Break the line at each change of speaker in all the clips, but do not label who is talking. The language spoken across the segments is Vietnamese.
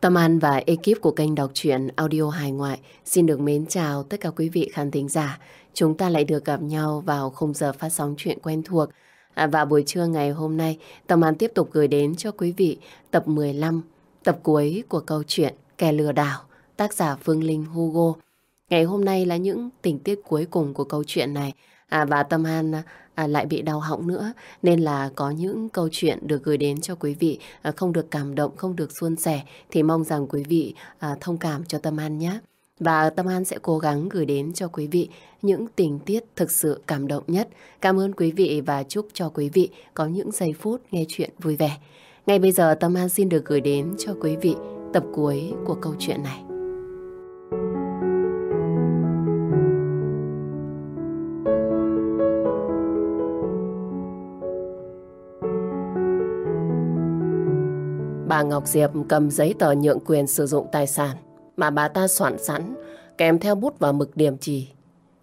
Tâm An và ekip của kênh đọc truyện audio hài ngoại xin được mến chào tất cả quý vị khán thính giả. Chúng ta lại được gặp nhau vào khung giờ phát sóng chuyện quen thuộc. À, và buổi trưa ngày hôm nay, Tâm An tiếp tục gửi đến cho quý vị tập 15, tập cuối của câu chuyện Kẻ lừa đảo, tác giả Phương Linh Hugo. Ngày hôm nay là những tình tiết cuối cùng của câu chuyện này. À, và Tâm An à, lại bị đau họng nữa nên là có những câu chuyện được gửi đến cho quý vị à, không được cảm động, không được suôn sẻ thì mong rằng quý vị à, thông cảm cho Tâm An nhé. Và Tâm An sẽ cố gắng gửi đến cho quý vị những tình tiết thực sự cảm động nhất. Cảm ơn quý vị và chúc cho quý vị có những giây phút nghe chuyện vui vẻ. Ngay bây giờ Tâm An xin được gửi đến cho quý vị tập cuối của câu chuyện này. Bà Ngọc Diệp cầm giấy tờ nhượng quyền sử dụng tài sản mà bà ta soạn sẵn kèm theo bút và mực điểm chỉ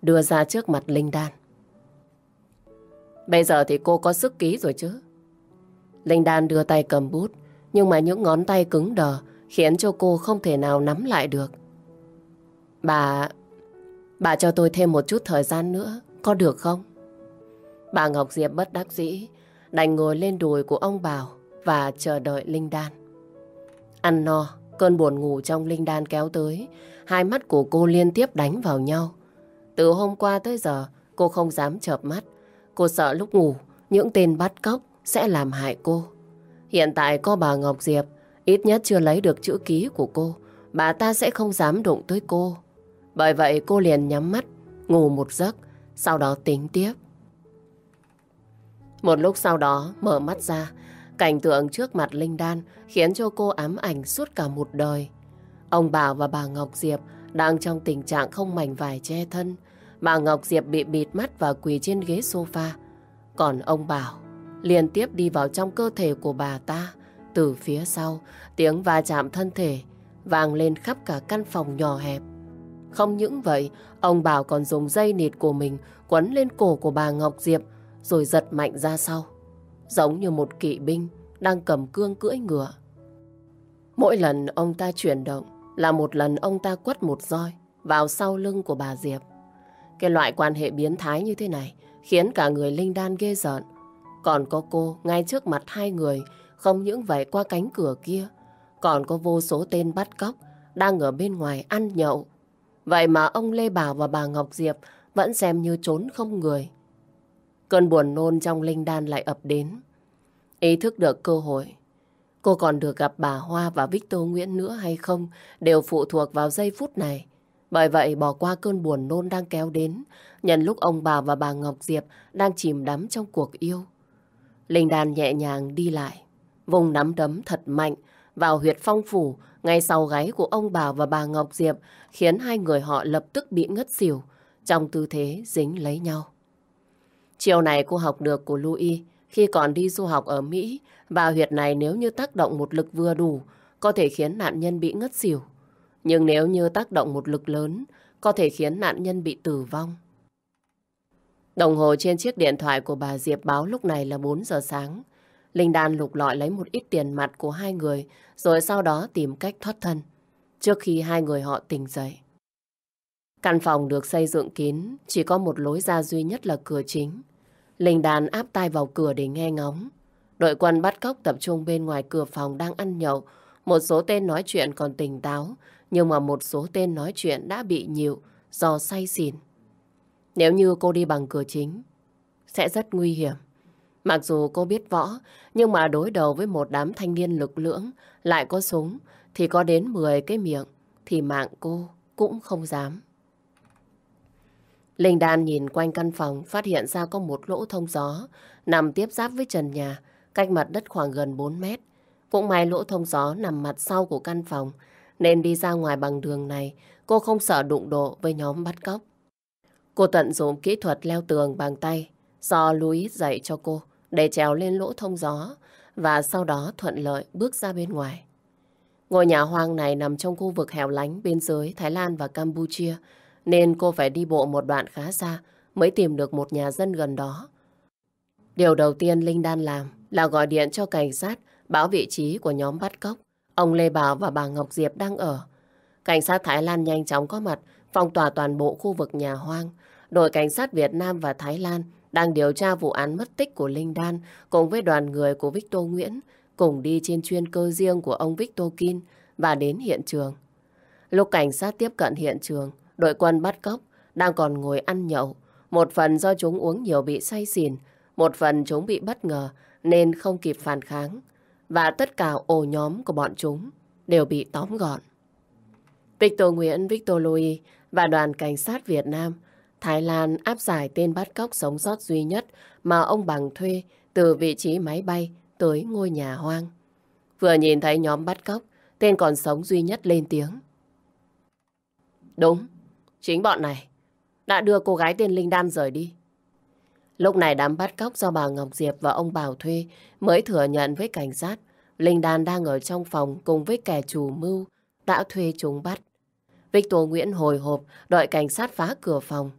đưa ra trước mặt Linh Đan. Bây giờ thì cô có sức ký rồi chứ? Linh Đan đưa tay cầm bút nhưng mà những ngón tay cứng đờ khiến cho cô không thể nào nắm lại được. Bà... Bà cho tôi thêm một chút thời gian nữa, có được không? Bà Ngọc Diệp bất đắc dĩ, đành ngồi lên đùi của ông Bảo và chờ đợi Linh Đan. Ăn no, cơn buồn ngủ trong Linh Đan kéo tới, hai mắt của cô liên tiếp đánh vào nhau. Từ hôm qua tới giờ, cô không dám chợp mắt. Cô sợ lúc ngủ, những tên bắt cóc sẽ làm hại cô. Hiện tại có bà Ngọc Diệp, ít nhất chưa lấy được chữ ký của cô, bà ta sẽ không dám đụng tới cô. Bởi vậy cô liền nhắm mắt, ngủ một giấc, sau đó tính tiếp. Một lúc sau đó, mở mắt ra, Cảnh tượng trước mặt Linh Đan khiến cho cô ám ảnh suốt cả một đời. Ông Bảo và bà Ngọc Diệp đang trong tình trạng không mảnh vải che thân. Bà Ngọc Diệp bị bịt mắt và quỳ trên ghế sofa. Còn ông Bảo liên tiếp đi vào trong cơ thể của bà ta. Từ phía sau, tiếng va chạm thân thể vang lên khắp cả căn phòng nhỏ hẹp. Không những vậy, ông Bảo còn dùng dây nịt của mình quấn lên cổ của bà Ngọc Diệp rồi giật mạnh ra sau giống như một kỵ binh đang cầm cương cưỡi ngựa. Mỗi lần ông ta chuyển động là một lần ông ta quất một roi vào sau lưng của bà Diệp. Cái loại quan hệ biến thái như thế này khiến cả người Linh Đan ghê rợn. Còn có cô ngay trước mặt hai người, không những vậy qua cánh cửa kia, còn có vô số tên bắt cóc đang ở bên ngoài ăn nhậu. Vậy mà ông Lê Bảo và bà Ngọc Diệp vẫn xem như trốn không người. Cơn buồn nôn trong linh đan lại ập đến. Ý thức được cơ hội. Cô còn được gặp bà Hoa và Victor Nguyễn nữa hay không đều phụ thuộc vào giây phút này. Bởi vậy bỏ qua cơn buồn nôn đang kéo đến, nhận lúc ông bà và bà Ngọc Diệp đang chìm đắm trong cuộc yêu. Linh đàn nhẹ nhàng đi lại, vùng nắm đấm thật mạnh vào huyệt phong phủ ngay sau gáy của ông bà và bà Ngọc Diệp khiến hai người họ lập tức bị ngất xỉu trong tư thế dính lấy nhau. Chiều này cô học được của Louis khi còn đi du học ở Mỹ bà huyệt này nếu như tác động một lực vừa đủ có thể khiến nạn nhân bị ngất xỉu. Nhưng nếu như tác động một lực lớn có thể khiến nạn nhân bị tử vong. Đồng hồ trên chiếc điện thoại của bà Diệp báo lúc này là 4 giờ sáng. Linh Đan lục lọi lấy một ít tiền mặt của hai người rồi sau đó tìm cách thoát thân trước khi hai người họ tỉnh dậy. Căn phòng được xây dựng kín, chỉ có một lối ra duy nhất là cửa chính. Linh đàn áp tai vào cửa để nghe ngóng. Đội quân bắt cóc tập trung bên ngoài cửa phòng đang ăn nhậu. Một số tên nói chuyện còn tỉnh táo, nhưng mà một số tên nói chuyện đã bị nhịu do say xỉn. Nếu như cô đi bằng cửa chính, sẽ rất nguy hiểm. Mặc dù cô biết võ, nhưng mà đối đầu với một đám thanh niên lực lưỡng, lại có súng, thì có đến 10 cái miệng, thì mạng cô cũng không dám. Linh Đan nhìn quanh căn phòng, phát hiện ra có một lỗ thông gió nằm tiếp giáp với trần nhà, cách mặt đất khoảng gần 4 mét. Cũng may lỗ thông gió nằm mặt sau của căn phòng, nên đi ra ngoài bằng đường này, cô không sợ đụng độ với nhóm bắt cóc. Cô tận dụng kỹ thuật leo tường bằng tay, do Louis dạy cho cô, để trèo lên lỗ thông gió, và sau đó thuận lợi bước ra bên ngoài. Ngôi nhà hoang này nằm trong khu vực hẻo lánh bên dưới Thái Lan và Campuchia, nên cô phải đi bộ một đoạn khá xa mới tìm được một nhà dân gần đó. Điều đầu tiên Linh Đan làm là gọi điện cho cảnh sát báo vị trí của nhóm bắt cóc ông Lê Bảo và bà Ngọc Diệp đang ở. Cảnh sát Thái Lan nhanh chóng có mặt, phong tỏa toàn bộ khu vực nhà hoang. Đội cảnh sát Việt Nam và Thái Lan đang điều tra vụ án mất tích của Linh Đan cùng với đoàn người của Victor Nguyễn cùng đi trên chuyên cơ riêng của ông Victor Kin và đến hiện trường. Lúc cảnh sát tiếp cận hiện trường, đội quân bắt cóc đang còn ngồi ăn nhậu. Một phần do chúng uống nhiều bị say xỉn, một phần chúng bị bất ngờ nên không kịp phản kháng. Và tất cả ổ nhóm của bọn chúng đều bị tóm gọn. Victor Nguyễn, Victor Louis và đoàn cảnh sát Việt Nam, Thái Lan áp giải tên bắt cóc sống sót duy nhất mà ông bằng thuê từ vị trí máy bay tới ngôi nhà hoang. Vừa nhìn thấy nhóm bắt cóc, tên còn sống duy nhất lên tiếng. Đúng, chính bọn này đã đưa cô gái tên Linh Đan rời đi. Lúc này đám bắt cóc do bà Ngọc Diệp và ông Bảo thuê mới thừa nhận với cảnh sát Linh Đan đang ở trong phòng cùng với kẻ chủ mưu đã thuê chúng bắt. Victor Nguyễn hồi hộp đợi cảnh sát phá cửa phòng.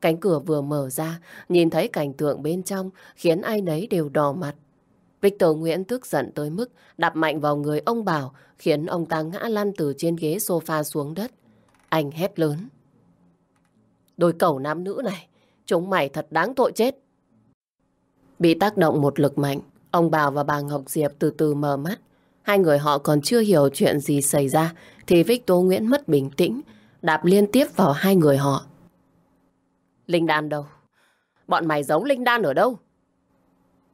Cánh cửa vừa mở ra, nhìn thấy cảnh tượng bên trong khiến ai nấy đều đỏ mặt. Victor Nguyễn tức giận tới mức đập mạnh vào người ông Bảo khiến ông ta ngã lăn từ trên ghế sofa xuống đất. Anh hét lớn. Đôi cẩu nam nữ này, chúng mày thật đáng tội chết. Bị tác động một lực mạnh, ông Bảo và bà Ngọc Diệp từ từ mở mắt. Hai người họ còn chưa hiểu chuyện gì xảy ra thì Victor Nguyễn mất bình tĩnh, đạp liên tiếp vào hai người họ. Linh Đan đâu? Bọn mày giấu Linh Đan ở đâu?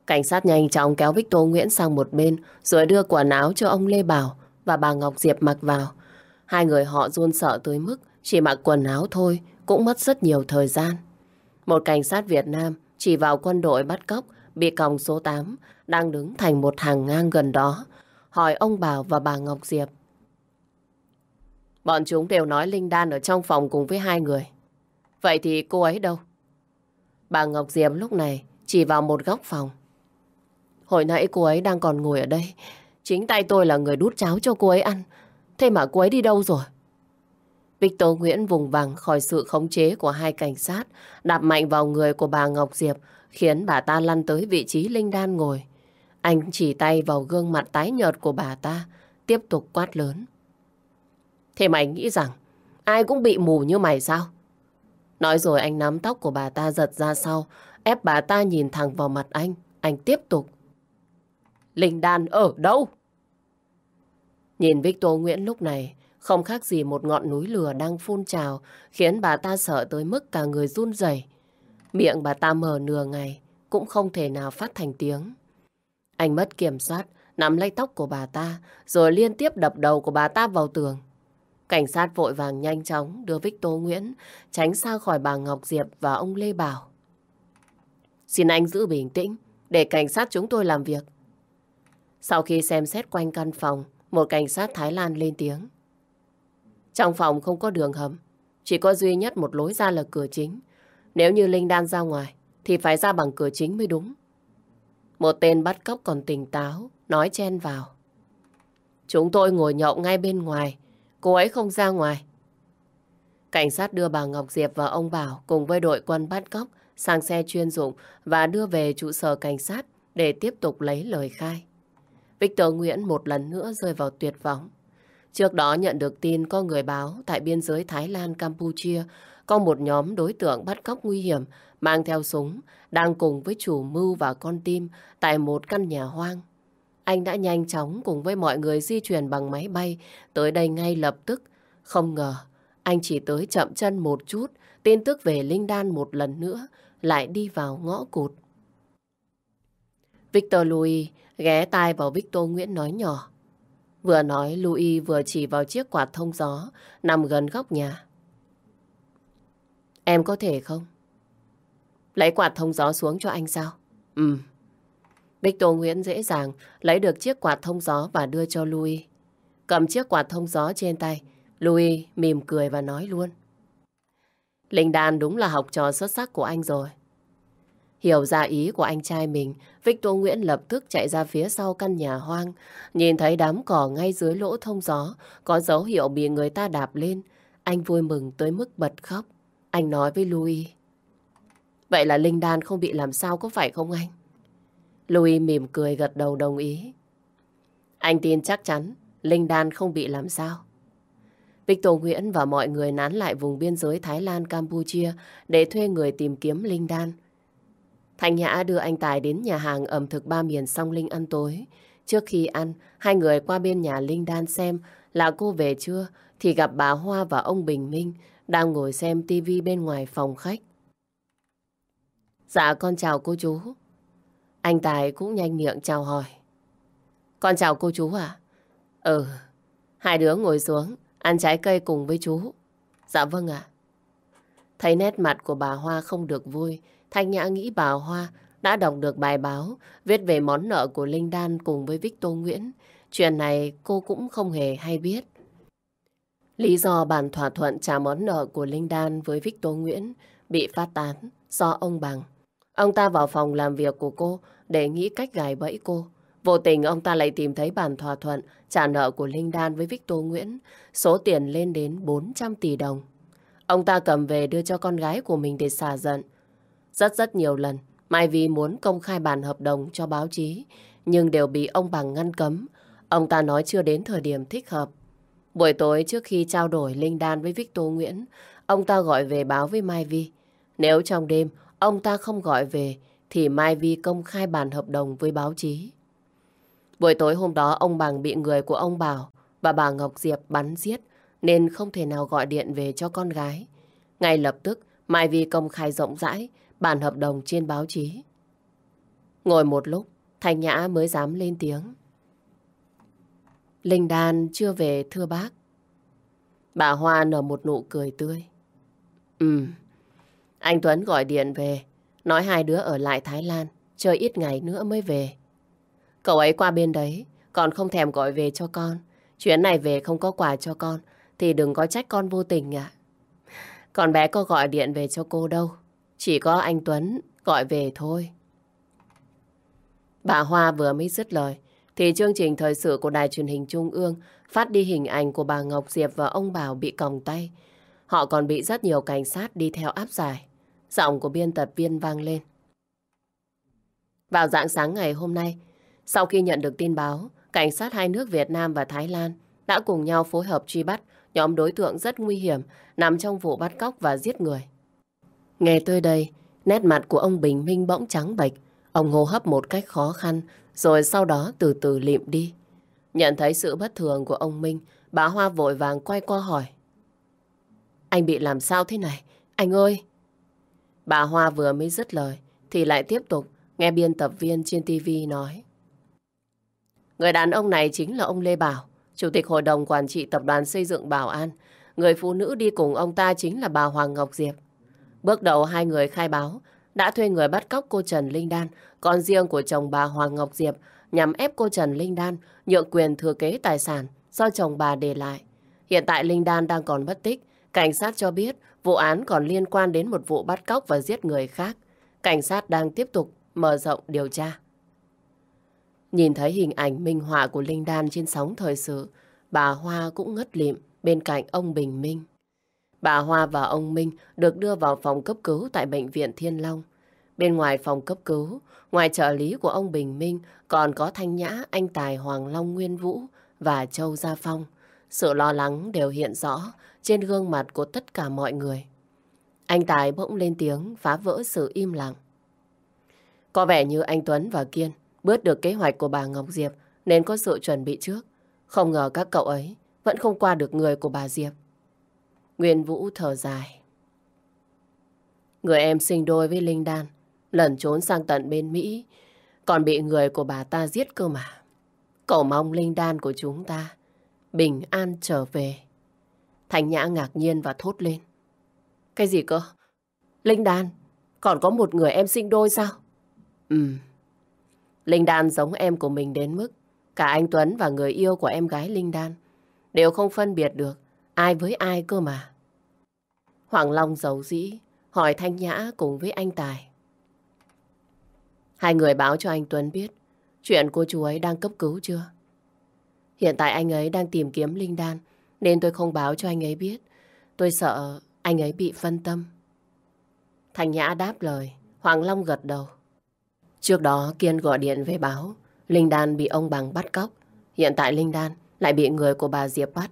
Cảnh sát nhanh chóng kéo Victor Nguyễn sang một bên rồi đưa quần áo cho ông Lê Bảo và bà Ngọc Diệp mặc vào. Hai người họ run sợ tới mức chỉ mặc quần áo thôi cũng mất rất nhiều thời gian. Một cảnh sát Việt Nam chỉ vào quân đội bắt cóc bị còng số 8 đang đứng thành một hàng ngang gần đó, hỏi ông Bảo và bà Ngọc Diệp. Bọn chúng đều nói Linh Đan ở trong phòng cùng với hai người. Vậy thì cô ấy đâu? Bà Ngọc Diệp lúc này chỉ vào một góc phòng. Hồi nãy cô ấy đang còn ngồi ở đây. Chính tay tôi là người đút cháo cho cô ấy ăn. Thế mà cô ấy đi đâu rồi? Victor Nguyễn vùng vằng khỏi sự khống chế của hai cảnh sát, đạp mạnh vào người của bà Ngọc Diệp, khiến bà ta lăn tới vị trí Linh Đan ngồi. Anh chỉ tay vào gương mặt tái nhợt của bà ta, tiếp tục quát lớn. Thế mày nghĩ rằng ai cũng bị mù như mày sao? Nói rồi anh nắm tóc của bà ta giật ra sau, ép bà ta nhìn thẳng vào mặt anh. Anh tiếp tục. Linh Đan ở đâu? Nhìn Victor Nguyễn lúc này, không khác gì một ngọn núi lửa đang phun trào, khiến bà ta sợ tới mức cả người run rẩy. Miệng bà ta mở nửa ngày, cũng không thể nào phát thành tiếng. Anh mất kiểm soát, nắm lấy tóc của bà ta, rồi liên tiếp đập đầu của bà ta vào tường. Cảnh sát vội vàng nhanh chóng đưa Victor Nguyễn tránh xa khỏi bà Ngọc Diệp và ông Lê Bảo. Xin anh giữ bình tĩnh để cảnh sát chúng tôi làm việc. Sau khi xem xét quanh căn phòng, một cảnh sát Thái Lan lên tiếng. Trong phòng không có đường hầm, chỉ có duy nhất một lối ra là cửa chính. Nếu như Linh Đan ra ngoài, thì phải ra bằng cửa chính mới đúng. Một tên bắt cóc còn tỉnh táo, nói chen vào. Chúng tôi ngồi nhậu ngay bên ngoài, cô ấy không ra ngoài. Cảnh sát đưa bà Ngọc Diệp và ông Bảo cùng với đội quân bắt cóc sang xe chuyên dụng và đưa về trụ sở cảnh sát để tiếp tục lấy lời khai. Victor Nguyễn một lần nữa rơi vào tuyệt vọng. Trước đó nhận được tin có người báo tại biên giới Thái Lan, Campuchia có một nhóm đối tượng bắt cóc nguy hiểm mang theo súng đang cùng với chủ mưu và con tim tại một căn nhà hoang. Anh đã nhanh chóng cùng với mọi người di chuyển bằng máy bay tới đây ngay lập tức. Không ngờ, anh chỉ tới chậm chân một chút, tin tức về Linh Đan một lần nữa lại đi vào ngõ cụt. Victor Louis ghé tai vào Victor Nguyễn nói nhỏ. Vừa nói, Louis vừa chỉ vào chiếc quạt thông gió nằm gần góc nhà. Em có thể không? Lấy quạt thông gió xuống cho anh sao? Ừ. Victor Nguyễn dễ dàng lấy được chiếc quạt thông gió và đưa cho Louis. Cầm chiếc quạt thông gió trên tay, Louis mỉm cười và nói luôn. Linh Đan đúng là học trò xuất sắc của anh rồi. Hiểu ra ý của anh trai mình, Victor Nguyễn lập tức chạy ra phía sau căn nhà hoang, nhìn thấy đám cỏ ngay dưới lỗ thông gió, có dấu hiệu bị người ta đạp lên. Anh vui mừng tới mức bật khóc. Anh nói với Louis. Vậy là Linh Đan không bị làm sao có phải không anh? Louis mỉm cười gật đầu đồng ý. Anh tin chắc chắn Linh Đan không bị làm sao. Victor Nguyễn và mọi người nán lại vùng biên giới Thái Lan, Campuchia để thuê người tìm kiếm Linh Đan. Thanh Nhã đưa anh Tài đến nhà hàng ẩm thực ba miền song Linh ăn tối. Trước khi ăn, hai người qua bên nhà Linh Đan xem là cô về chưa thì gặp bà Hoa và ông Bình Minh đang ngồi xem tivi bên ngoài phòng khách. Dạ con chào cô chú. Anh Tài cũng nhanh miệng chào hỏi. Con chào cô chú à? Ừ, hai đứa ngồi xuống, ăn trái cây cùng với chú. Dạ vâng ạ. Thấy nét mặt của bà Hoa không được vui, Thanh Nhã nghĩ bà Hoa đã đọc được bài báo viết về món nợ của Linh Đan cùng với Victor Nguyễn. Chuyện này cô cũng không hề hay biết. Lý do bàn thỏa thuận trả món nợ của Linh Đan với Victor Nguyễn bị phát tán do ông Bằng. Ông ta vào phòng làm việc của cô để nghĩ cách gài bẫy cô. Vô tình ông ta lại tìm thấy bản thỏa thuận trả nợ của Linh Đan với Victor Nguyễn, số tiền lên đến 400 tỷ đồng. Ông ta cầm về đưa cho con gái của mình để xả giận. Rất rất nhiều lần, Mai Vi muốn công khai bản hợp đồng cho báo chí, nhưng đều bị ông Bằng ngăn cấm. Ông ta nói chưa đến thời điểm thích hợp. Buổi tối trước khi trao đổi Linh Đan với Victor Nguyễn, ông ta gọi về báo với Mai Vi. Nếu trong đêm ông ta không gọi về, thì Mai Vi công khai bản hợp đồng với báo chí. Buổi tối hôm đó ông Bằng bị người của ông Bảo và bà Ngọc Diệp bắn giết nên không thể nào gọi điện về cho con gái. Ngay lập tức Mai Vi công khai rộng rãi bản hợp đồng trên báo chí. Ngồi một lúc, Thanh Nhã mới dám lên tiếng. Linh Đan chưa về thưa bác. Bà Hoa nở một nụ cười tươi. Ừ, anh Tuấn gọi điện về, nói hai đứa ở lại Thái Lan, chơi ít ngày nữa mới về. Cậu ấy qua bên đấy, còn không thèm gọi về cho con. Chuyến này về không có quà cho con, thì đừng có trách con vô tình ạ. Còn bé có gọi điện về cho cô đâu. Chỉ có anh Tuấn gọi về thôi. Bà Hoa vừa mới dứt lời, thì chương trình thời sự của đài truyền hình Trung ương phát đi hình ảnh của bà Ngọc Diệp và ông Bảo bị còng tay. Họ còn bị rất nhiều cảnh sát đi theo áp giải. Giọng của biên tập viên vang lên. Vào dạng sáng ngày hôm nay, sau khi nhận được tin báo, cảnh sát hai nước Việt Nam và Thái Lan đã cùng nhau phối hợp truy bắt nhóm đối tượng rất nguy hiểm nằm trong vụ bắt cóc và giết người. Nghe tới đây, nét mặt của ông Bình Minh bỗng trắng bệch. Ông hô hấp một cách khó khăn, rồi sau đó từ từ liệm đi. Nhận thấy sự bất thường của ông Minh, bà Hoa vội vàng quay qua hỏi. Anh bị làm sao thế này? Anh ơi! Bà Hoa vừa mới dứt lời, thì lại tiếp tục nghe biên tập viên trên TV nói. Người đàn ông này chính là ông Lê Bảo, Chủ tịch Hội đồng Quản trị Tập đoàn Xây dựng Bảo An. Người phụ nữ đi cùng ông ta chính là bà Hoàng Ngọc Diệp. Bước đầu hai người khai báo đã thuê người bắt cóc cô Trần Linh Đan, con riêng của chồng bà Hoàng Ngọc Diệp, nhằm ép cô Trần Linh Đan nhượng quyền thừa kế tài sản do chồng bà để lại. Hiện tại Linh Đan đang còn mất tích. Cảnh sát cho biết vụ án còn liên quan đến một vụ bắt cóc và giết người khác. Cảnh sát đang tiếp tục mở rộng điều tra. Nhìn thấy hình ảnh minh họa của Linh Đan trên sóng thời sự, bà Hoa cũng ngất lịm bên cạnh ông Bình Minh. Bà Hoa và ông Minh được đưa vào phòng cấp cứu tại Bệnh viện Thiên Long. Bên ngoài phòng cấp cứu, ngoài trợ lý của ông Bình Minh còn có Thanh Nhã, anh Tài Hoàng Long Nguyên Vũ và Châu Gia Phong. Sự lo lắng đều hiện rõ trên gương mặt của tất cả mọi người. Anh Tài bỗng lên tiếng phá vỡ sự im lặng. Có vẻ như anh Tuấn và Kiên bớt được kế hoạch của bà Ngọc Diệp nên có sự chuẩn bị trước. Không ngờ các cậu ấy vẫn không qua được người của bà Diệp. Nguyên Vũ thở dài. Người em sinh đôi với Linh Đan, lẩn trốn sang tận bên Mỹ, còn bị người của bà ta giết cơ mà. Cậu mong Linh Đan của chúng ta bình an trở về. Thành Nhã ngạc nhiên và thốt lên. Cái gì cơ? Linh Đan, còn có một người em sinh đôi sao? Ừ. Linh Đan giống em của mình đến mức cả anh Tuấn và người yêu của em gái Linh Đan đều không phân biệt được ai với ai cơ mà. Hoàng Long giấu dĩ, hỏi Thanh Nhã cùng với anh Tài. Hai người báo cho anh Tuấn biết chuyện cô chú ấy đang cấp cứu chưa? Hiện tại anh ấy đang tìm kiếm Linh Đan nên tôi không báo cho anh ấy biết. Tôi sợ anh ấy bị phân tâm. Thanh Nhã đáp lời, Hoàng Long gật đầu. Trước đó Kiên gọi điện về báo Linh Đan bị ông Bằng bắt cóc. Hiện tại Linh Đan lại bị người của bà Diệp bắt.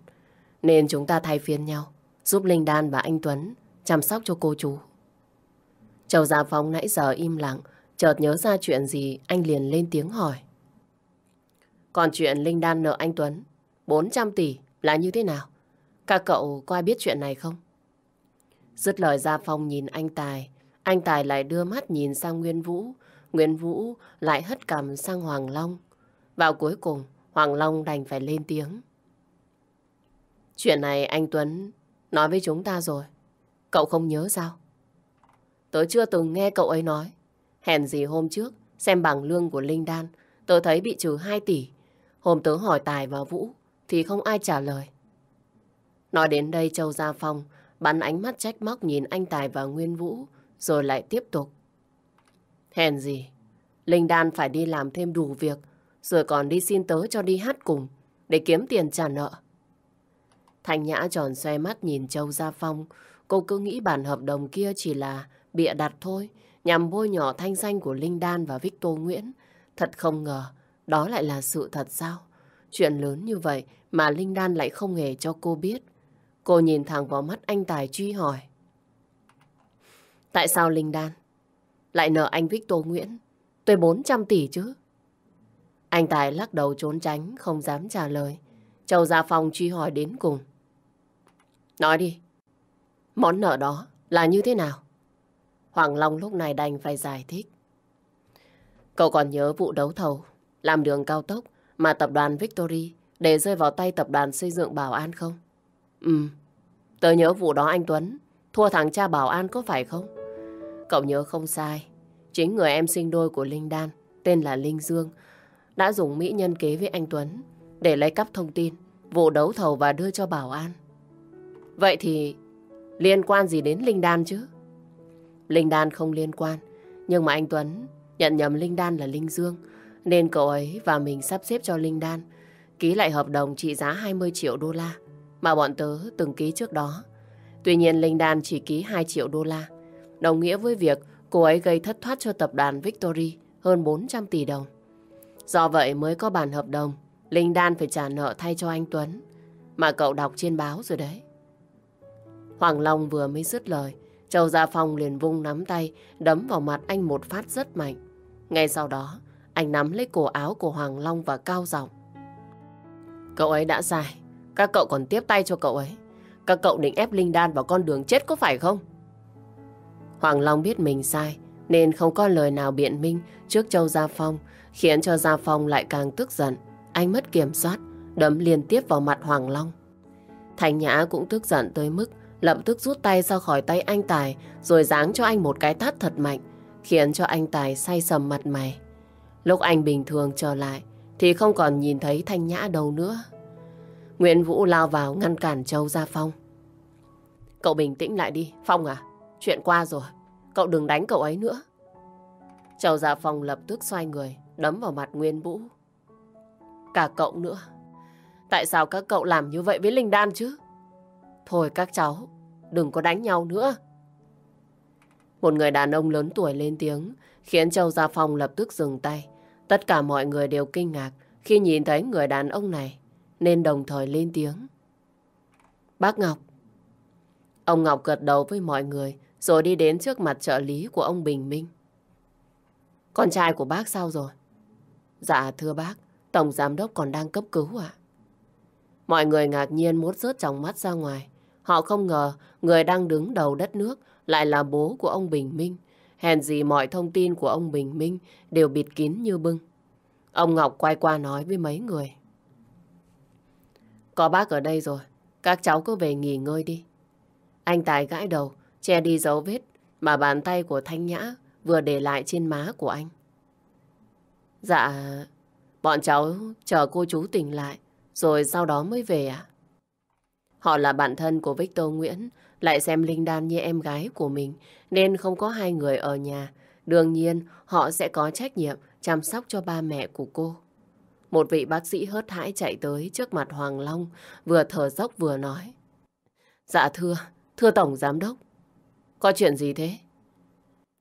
Nên chúng ta thay phiên nhau, giúp Linh Đan và anh Tuấn chăm sóc cho cô chú. Châu Gia dạ Phong nãy giờ im lặng, chợt nhớ ra chuyện gì, anh liền lên tiếng hỏi. Còn chuyện Linh Đan nợ anh Tuấn 400 tỷ là như thế nào? Các cậu có ai biết chuyện này không? Dứt lời Gia Phong nhìn anh Tài, anh Tài lại đưa mắt nhìn sang Nguyên Vũ, Nguyên Vũ lại hất cằm sang Hoàng Long. Vào cuối cùng, Hoàng Long đành phải lên tiếng. Chuyện này anh Tuấn nói với chúng ta rồi. Cậu không nhớ sao? Tớ chưa từng nghe cậu ấy nói. Hèn gì hôm trước, xem bảng lương của Linh Đan, tớ thấy bị trừ 2 tỷ. Hôm tớ hỏi Tài và Vũ, thì không ai trả lời. Nói đến đây Châu Gia Phong bắn ánh mắt trách móc nhìn anh Tài và Nguyên Vũ, rồi lại tiếp tục. Hèn gì, Linh Đan phải đi làm thêm đủ việc, rồi còn đi xin tớ cho đi hát cùng, để kiếm tiền trả nợ. Thanh Nhã tròn xoay mắt nhìn Châu Gia Phong, cô cứ nghĩ bản hợp đồng kia chỉ là bịa đặt thôi, nhằm bôi nhỏ thanh danh của Linh Đan và Victor Nguyễn. Thật không ngờ, đó lại là sự thật sao? Chuyện lớn như vậy mà Linh Đan lại không hề cho cô biết. Cô nhìn thẳng vào mắt anh Tài truy hỏi. Tại sao Linh Đan lại nợ anh Victor Nguyễn Tôi 400 tỷ chứ? Anh Tài lắc đầu trốn tránh, không dám trả lời. Châu Gia Phong truy hỏi đến cùng. Nói đi, món nợ đó là như thế nào? Hoàng Long lúc này đành phải giải thích. Cậu còn nhớ vụ đấu thầu, làm đường cao tốc mà tập đoàn Victory để rơi vào tay tập đoàn xây dựng Bảo An không? Ừ, tớ nhớ vụ đó anh Tuấn thua thằng cha Bảo An có phải không? Cậu nhớ không sai, chính người em sinh đôi của Linh Đan, tên là Linh Dương, đã dùng mỹ nhân kế với anh Tuấn để lấy cắp thông tin vụ đấu thầu và đưa cho Bảo An. Vậy thì liên quan gì đến Linh Đan chứ? Linh Đan không liên quan, nhưng mà anh Tuấn nhận nhầm Linh Đan là Linh Dương, nên cậu ấy và mình sắp xếp cho Linh Đan ký lại hợp đồng trị giá 20 triệu đô la mà bọn tớ từng ký trước đó. Tuy nhiên Linh Đan chỉ ký 2 triệu đô la, đồng nghĩa với việc cô ấy gây thất thoát cho tập đoàn Victory hơn 400 tỷ đồng. Do vậy mới có bản hợp đồng Linh Đan phải trả nợ thay cho anh Tuấn mà cậu đọc trên báo rồi đấy. Hoàng Long vừa mới dứt lời, Châu Gia Phong liền vung nắm tay đấm vào mặt anh một phát rất mạnh. Ngay sau đó, anh nắm lấy cổ áo của Hoàng Long và cao giọng. Cậu ấy đã sai. Các cậu còn tiếp tay cho cậu ấy. Các cậu định ép Linh Đan vào con đường chết có phải không? Hoàng Long biết mình sai nên không có lời nào biện minh trước Châu Gia Phong khiến cho Gia Phong lại càng tức giận. Anh mất kiểm soát, đấm liên tiếp vào mặt Hoàng Long. Thành Nhã cũng tức giận tới mức lập tức rút tay ra khỏi tay anh Tài rồi giáng cho anh một cái tát thật mạnh khiến cho anh Tài say sầm mặt mày. Lúc anh bình thường trở lại thì không còn nhìn thấy Thanh Nhã đâu nữa. Nguyễn Vũ lao vào ngăn cản Châu Gia Phong. Cậu bình tĩnh lại đi, Phong à. Chuyện qua rồi, cậu đừng đánh cậu ấy nữa. Châu Gia Phong lập tức xoay người, đấm vào mặt Nguyên Vũ. Cả cậu nữa. Tại sao các cậu làm như vậy với Linh Đan chứ? Thôi các cháu, đừng có đánh nhau nữa. Một người đàn ông lớn tuổi lên tiếng, khiến Châu Gia Phong lập tức dừng tay. Tất cả mọi người đều kinh ngạc khi nhìn thấy người đàn ông này, nên đồng thời lên tiếng. Bác Ngọc. Ông Ngọc gật đầu với mọi người, rồi đi đến trước mặt trợ lý của ông Bình Minh. Con trai của bác sao rồi? Dạ thưa bác, Tổng Giám Đốc còn đang cấp cứu ạ. Mọi người ngạc nhiên muốn rớt trong mắt ra ngoài. Họ không ngờ người đang đứng đầu đất nước lại là bố của ông Bình Minh. Hèn gì mọi thông tin của ông Bình Minh đều bịt kín như bưng. Ông Ngọc quay qua nói với mấy người. Có bác ở đây rồi, các cháu cứ về nghỉ ngơi đi. Anh Tài gãi đầu, che đi dấu vết mà bàn tay của Thanh Nhã vừa để lại trên má của anh. Dạ, bọn cháu chờ cô chú tỉnh lại, rồi sau đó mới về ạ. Họ là bạn thân của Victor Nguyễn, lại xem Linh Đan như em gái của mình, nên không có hai người ở nhà. Đương nhiên, họ sẽ có trách nhiệm chăm sóc cho ba mẹ của cô. Một vị bác sĩ hớt hãi chạy tới trước mặt Hoàng Long, vừa thở dốc vừa nói. Dạ thưa, thưa Tổng Giám Đốc, có chuyện gì thế?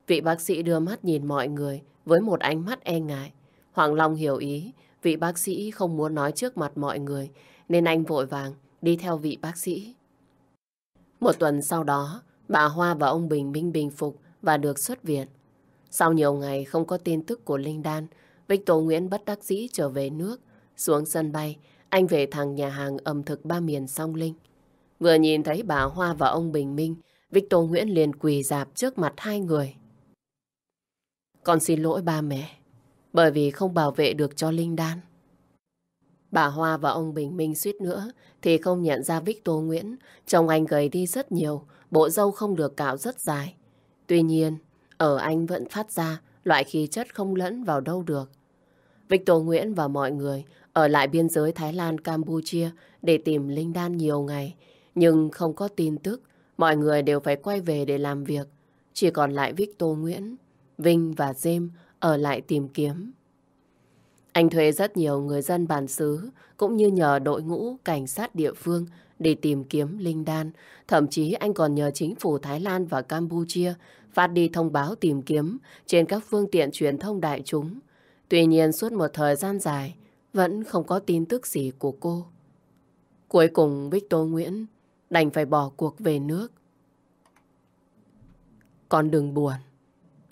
Vị bác sĩ đưa mắt nhìn mọi người với một ánh mắt e ngại. Hoàng Long hiểu ý, vị bác sĩ không muốn nói trước mặt mọi người, nên anh vội vàng đi theo vị bác sĩ. Một tuần sau đó, bà Hoa và ông Bình Minh bình phục và được xuất viện. Sau nhiều ngày không có tin tức của Linh Đan, Victor Nguyễn bất đắc dĩ trở về nước. Xuống sân bay, anh về thằng nhà hàng ẩm thực ba miền song Linh. Vừa nhìn thấy bà Hoa và ông Bình Minh, Victor Nguyễn liền quỳ dạp trước mặt hai người. Con xin lỗi ba mẹ, bởi vì không bảo vệ được cho Linh Đan. Bà Hoa và ông Bình Minh suýt nữa thì không nhận ra Victor Nguyễn. Chồng anh gầy đi rất nhiều, bộ râu không được cạo rất dài. Tuy nhiên, ở anh vẫn phát ra loại khí chất không lẫn vào đâu được. Victor Nguyễn và mọi người ở lại biên giới Thái Lan, Campuchia để tìm Linh Đan nhiều ngày. Nhưng không có tin tức, mọi người đều phải quay về để làm việc. Chỉ còn lại Victor Nguyễn, Vinh và James ở lại tìm kiếm. Anh thuê rất nhiều người dân bản xứ, cũng như nhờ đội ngũ cảnh sát địa phương để tìm kiếm Linh Đan. Thậm chí anh còn nhờ chính phủ Thái Lan và Campuchia phát đi thông báo tìm kiếm trên các phương tiện truyền thông đại chúng. Tuy nhiên suốt một thời gian dài vẫn không có tin tức gì của cô. Cuối cùng Victor Nguyễn đành phải bỏ cuộc về nước. Con đừng buồn,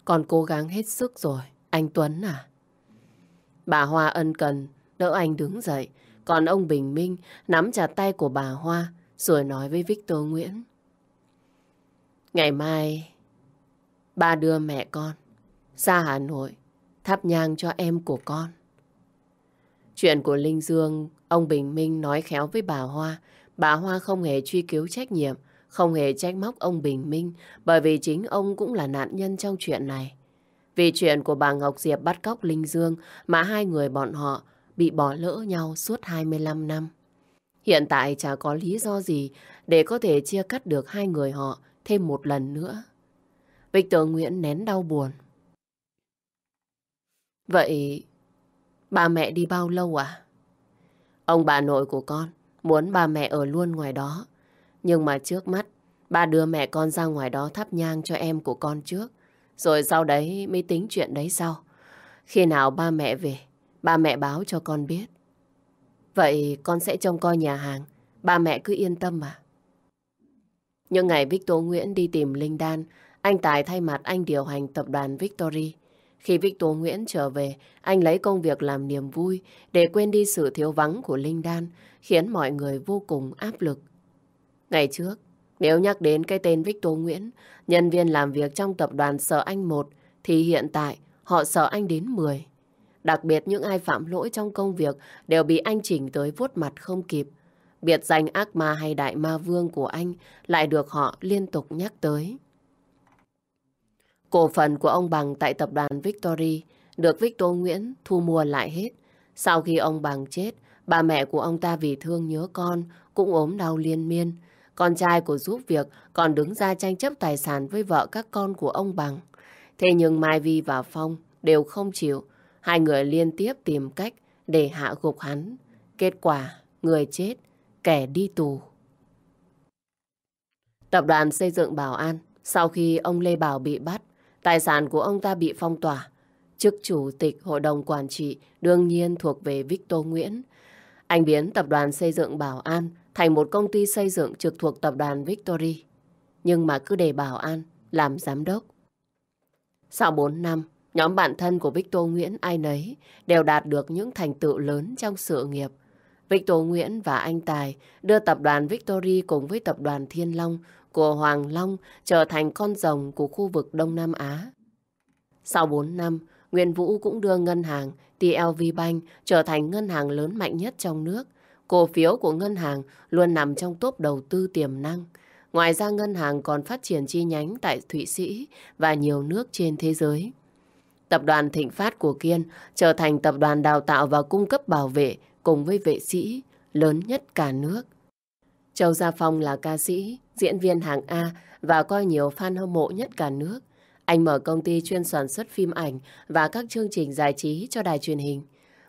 con cố gắng hết sức rồi, anh Tuấn à. Bà Hoa ân cần, đỡ anh đứng dậy. Còn ông Bình Minh nắm chặt tay của bà Hoa rồi nói với Victor Nguyễn. Ngày mai, ba đưa mẹ con ra Hà Nội thắp nhang cho em của con. Chuyện của Linh Dương, ông Bình Minh nói khéo với bà Hoa. Bà Hoa không hề truy cứu trách nhiệm, không hề trách móc ông Bình Minh bởi vì chính ông cũng là nạn nhân trong chuyện này. Vì chuyện của bà Ngọc Diệp bắt cóc Linh Dương mà hai người bọn họ bị bỏ lỡ nhau suốt 25 năm. Hiện tại chả có lý do gì để có thể chia cắt được hai người họ thêm một lần nữa. Victor Nguyễn nén đau buồn. Vậy ba mẹ đi bao lâu à? Ông bà nội của con muốn ba mẹ ở luôn ngoài đó. Nhưng mà trước mắt, ba đưa mẹ con ra ngoài đó thắp nhang cho em của con trước. Rồi sau đấy mới tính chuyện đấy sau. Khi nào ba mẹ về, ba mẹ báo cho con biết. Vậy con sẽ trông coi nhà hàng. Ba mẹ cứ yên tâm mà. những ngày Victor Nguyễn đi tìm Linh Đan, anh Tài thay mặt anh điều hành tập đoàn Victory. Khi Victor Nguyễn trở về, anh lấy công việc làm niềm vui để quên đi sự thiếu vắng của Linh Đan, khiến mọi người vô cùng áp lực. Ngày trước, nếu nhắc đến cái tên Victor Nguyễn, nhân viên làm việc trong tập đoàn sợ anh một, thì hiện tại họ sợ anh đến 10. Đặc biệt những ai phạm lỗi trong công việc đều bị anh chỉnh tới vuốt mặt không kịp. Biệt danh ác ma hay đại ma vương của anh lại được họ liên tục nhắc tới. Cổ phần của ông Bằng tại tập đoàn Victory được Victor Nguyễn thu mua lại hết. Sau khi ông Bằng chết, bà mẹ của ông ta vì thương nhớ con cũng ốm đau liên miên. Con trai của giúp việc còn đứng ra tranh chấp tài sản với vợ các con của ông Bằng. Thế nhưng Mai Vi và Phong đều không chịu. Hai người liên tiếp tìm cách để hạ gục hắn. Kết quả, người chết, kẻ đi tù. Tập đoàn xây dựng Bảo An, sau khi ông Lê Bảo bị bắt, tài sản của ông ta bị phong tỏa. Chức chủ tịch hội đồng quản trị đương nhiên thuộc về Victor Nguyễn. Anh biến tập đoàn xây dựng Bảo An thành một công ty xây dựng trực thuộc tập đoàn Victory. Nhưng mà cứ để Bảo An làm giám đốc. Sau 4 năm, nhóm bạn thân của Victor Nguyễn ai nấy đều đạt được những thành tựu lớn trong sự nghiệp. Victor Nguyễn và anh Tài đưa tập đoàn Victory cùng với tập đoàn Thiên Long của Hoàng Long trở thành con rồng của khu vực Đông Nam Á. Sau 4 năm, Nguyên Vũ cũng đưa ngân hàng TLV Bank trở thành ngân hàng lớn mạnh nhất trong nước. Cổ phiếu của ngân hàng luôn nằm trong top đầu tư tiềm năng. Ngoài ra ngân hàng còn phát triển chi nhánh tại Thụy Sĩ và nhiều nước trên thế giới. Tập đoàn Thịnh Phát của Kiên trở thành tập đoàn đào tạo và cung cấp bảo vệ cùng với vệ sĩ lớn nhất cả nước. Châu Gia Phong là ca sĩ, diễn viên hạng A và coi nhiều fan hâm mộ nhất cả nước. Anh mở công ty chuyên sản xuất phim ảnh và các chương trình giải trí cho đài truyền hình.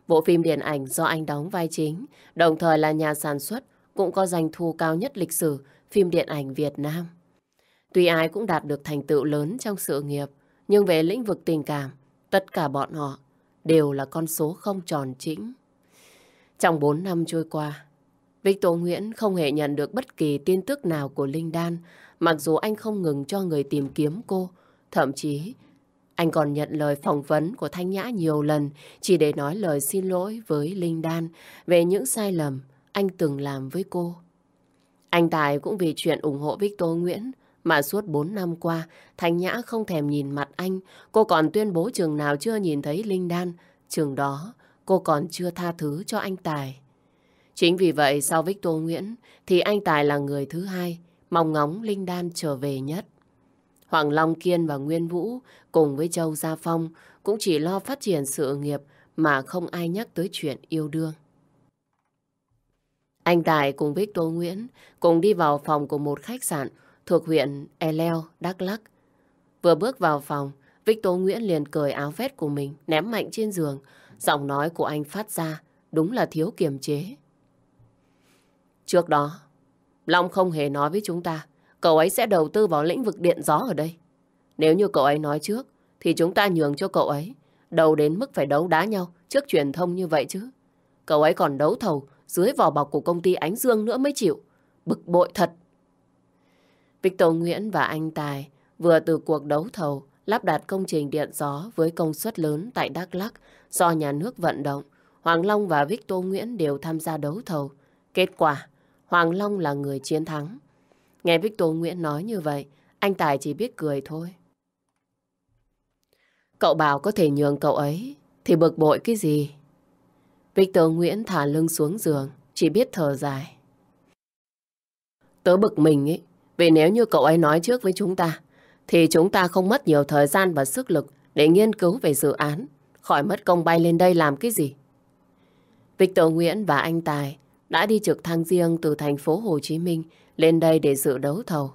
Bộ phim điện ảnh do anh đóng vai chính, đồng thời là nhà sản xuất, cũng có doanh thu cao nhất lịch sử phim điện ảnh Việt Nam. Tuy ai cũng đạt được thành tựu lớn trong sự nghiệp, nhưng về lĩnh vực tình cảm, tất cả bọn họ đều là con số không tròn chỉnh. Trong 4 năm trôi qua, Victor Nguyễn không hề nhận được bất kỳ tin tức nào của Linh Đan, mặc dù anh không ngừng cho người tìm kiếm cô. Thậm chí, anh còn nhận lời phỏng vấn của Thanh Nhã nhiều lần, chỉ để nói lời xin lỗi với Linh Đan về những sai lầm anh từng làm với cô. Anh Tài cũng vì chuyện ủng hộ Victor Nguyễn mà suốt 4 năm qua, Thanh Nhã không thèm nhìn mặt anh. Cô còn tuyên bố trường nào chưa nhìn thấy Linh Đan. trường đó cô còn chưa tha thứ cho anh Tài. Chính vì vậy sau Victor Nguyễn thì anh Tài là người thứ hai, mong ngóng Linh Đan trở về nhất. Hoàng Long Kiên và Nguyên Vũ cùng với Châu Gia Phong cũng chỉ lo phát triển sự nghiệp mà không ai nhắc tới chuyện yêu đương. Anh Tài cùng Victor Nguyễn cùng đi vào phòng của một khách sạn thuộc huyện Eleo, Đắk Lắk. Vừa bước vào phòng, Victor Nguyễn liền cởi áo vest của mình ném mạnh trên giường. Giọng nói của anh phát ra đúng là thiếu kiềm chế. Trước đó, Long không hề nói với chúng ta cậu ấy sẽ đầu tư vào lĩnh vực điện gió ở đây. Nếu như cậu ấy nói trước, thì chúng ta nhường cho cậu ấy. Đầu đến mức phải đấu đá nhau trước truyền thông như vậy chứ. Cậu ấy còn đấu thầu dưới vỏ bọc của công ty Ánh Dương nữa mới chịu. Bực bội thật. Victor Nguyễn và anh Tài vừa từ cuộc đấu thầu lắp đặt công trình điện gió với công suất lớn tại Đắk Lắk do nhà nước vận động. Hoàng Long và Victor Nguyễn đều tham gia đấu thầu. Kết quả, Hoàng Long là người chiến thắng. Nghe Victor Nguyễn nói như vậy, anh Tài chỉ biết cười thôi. Cậu bảo có thể nhường cậu ấy, thì bực bội cái gì? Victor Nguyễn thả lưng xuống giường, chỉ biết thở dài. Tớ bực mình ấy, vì nếu như cậu ấy nói trước với chúng ta, thì chúng ta không mất nhiều thời gian và sức lực để nghiên cứu về dự án, khỏi mất công bay lên đây làm cái gì. Victor Nguyễn và anh Tài đã đi trực thăng riêng từ thành phố Hồ Chí Minh lên đây để dự đấu thầu.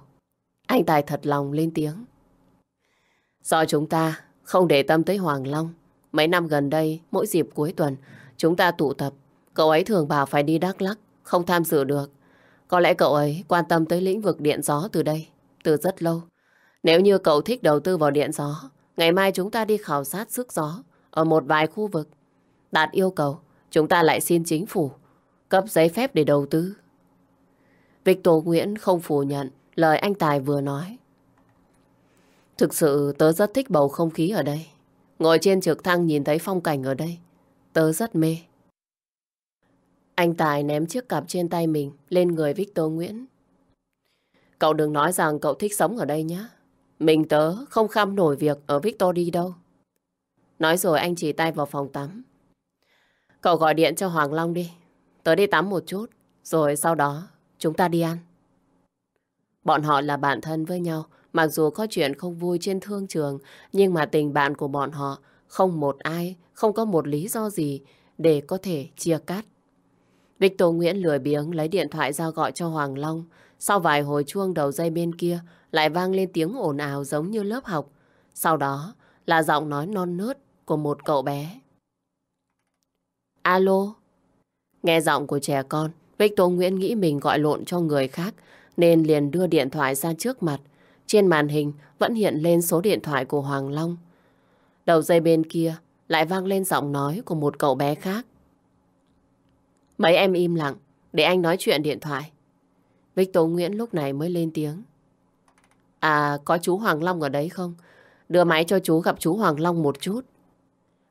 Anh Tài thật lòng lên tiếng. Do chúng ta không để tâm tới Hoàng Long, mấy năm gần đây, mỗi dịp cuối tuần, chúng ta tụ tập. Cậu ấy thường bảo phải đi Đắk Lắk, không tham dự được. Có lẽ cậu ấy quan tâm tới lĩnh vực điện gió từ đây, từ rất lâu. Nếu như cậu thích đầu tư vào điện gió, ngày mai chúng ta đi khảo sát sức gió ở một vài khu vực. Đạt yêu cầu, chúng ta lại xin chính phủ cấp giấy phép để đầu tư. Victor Nguyễn không phủ nhận lời anh Tài vừa nói. Thực sự tớ rất thích bầu không khí ở đây. Ngồi trên trực thăng nhìn thấy phong cảnh ở đây. Tớ rất mê. Anh Tài ném chiếc cặp trên tay mình lên người Victor Nguyễn. Cậu đừng nói rằng cậu thích sống ở đây nhé. Mình tớ không kham nổi việc ở Victor đi đâu. Nói rồi anh chỉ tay vào phòng tắm. Cậu gọi điện cho Hoàng Long đi. Tớ đi tắm một chút, rồi sau đó chúng ta đi ăn. Bọn họ là bạn thân với nhau, mặc dù có chuyện không vui trên thương trường, nhưng mà tình bạn của bọn họ không một ai, không có một lý do gì để có thể chia cắt. Victor Nguyễn lười biếng lấy điện thoại ra gọi cho Hoàng Long. Sau vài hồi chuông đầu dây bên kia lại vang lên tiếng ồn ào giống như lớp học. Sau đó là giọng nói non nớt của một cậu bé. Alo? Nghe giọng của trẻ con, Victor Nguyễn nghĩ mình gọi lộn cho người khác nên liền đưa điện thoại ra trước mặt. Trên màn hình vẫn hiện lên số điện thoại của Hoàng Long. Đầu dây bên kia lại vang lên giọng nói của một cậu bé khác. Mấy em im lặng, để anh nói chuyện điện thoại. Victor Nguyễn lúc này mới lên tiếng. À, có chú Hoàng Long ở đấy không? Đưa máy cho chú gặp chú Hoàng Long một chút.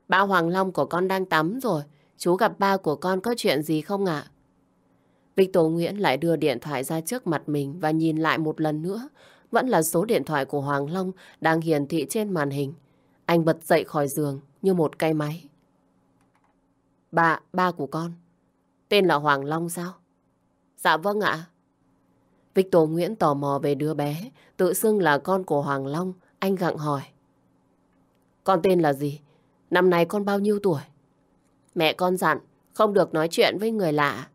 Ba Hoàng Long của con đang tắm rồi. Chú gặp ba của con có chuyện gì không ạ? Victor Nguyễn lại đưa điện thoại ra trước mặt mình và nhìn lại một lần nữa. Vẫn là số điện thoại của Hoàng Long đang hiển thị trên màn hình. Anh bật dậy khỏi giường như một cây máy. Ba, ba của con. Tên là Hoàng Long sao? Dạ vâng ạ. Victor Nguyễn tò mò về đứa bé, tự xưng là con của Hoàng Long. Anh gặng hỏi. Con tên là gì? Năm nay con bao nhiêu tuổi? Mẹ con dặn, không được nói chuyện với người lạ.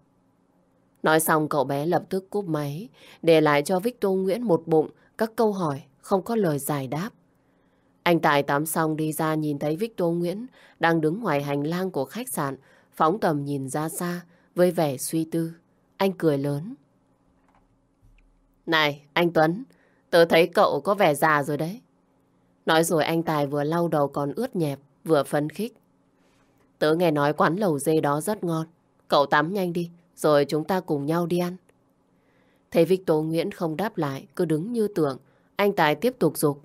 Nói xong cậu bé lập tức cúp máy, để lại cho Victor Nguyễn một bụng các câu hỏi không có lời giải đáp. Anh Tài tắm xong đi ra nhìn thấy Victor Nguyễn đang đứng ngoài hành lang của khách sạn, phóng tầm nhìn ra xa với vẻ suy tư. Anh cười lớn. Này, anh Tuấn, tớ thấy cậu có vẻ già rồi đấy. Nói rồi anh Tài vừa lau đầu còn ướt nhẹp, vừa phấn khích. Tớ nghe nói quán lầu dê đó rất ngon. Cậu tắm nhanh đi, rồi chúng ta cùng nhau đi ăn. Thấy Victor Nguyễn không đáp lại, cứ đứng như tượng, anh Tài tiếp tục dục.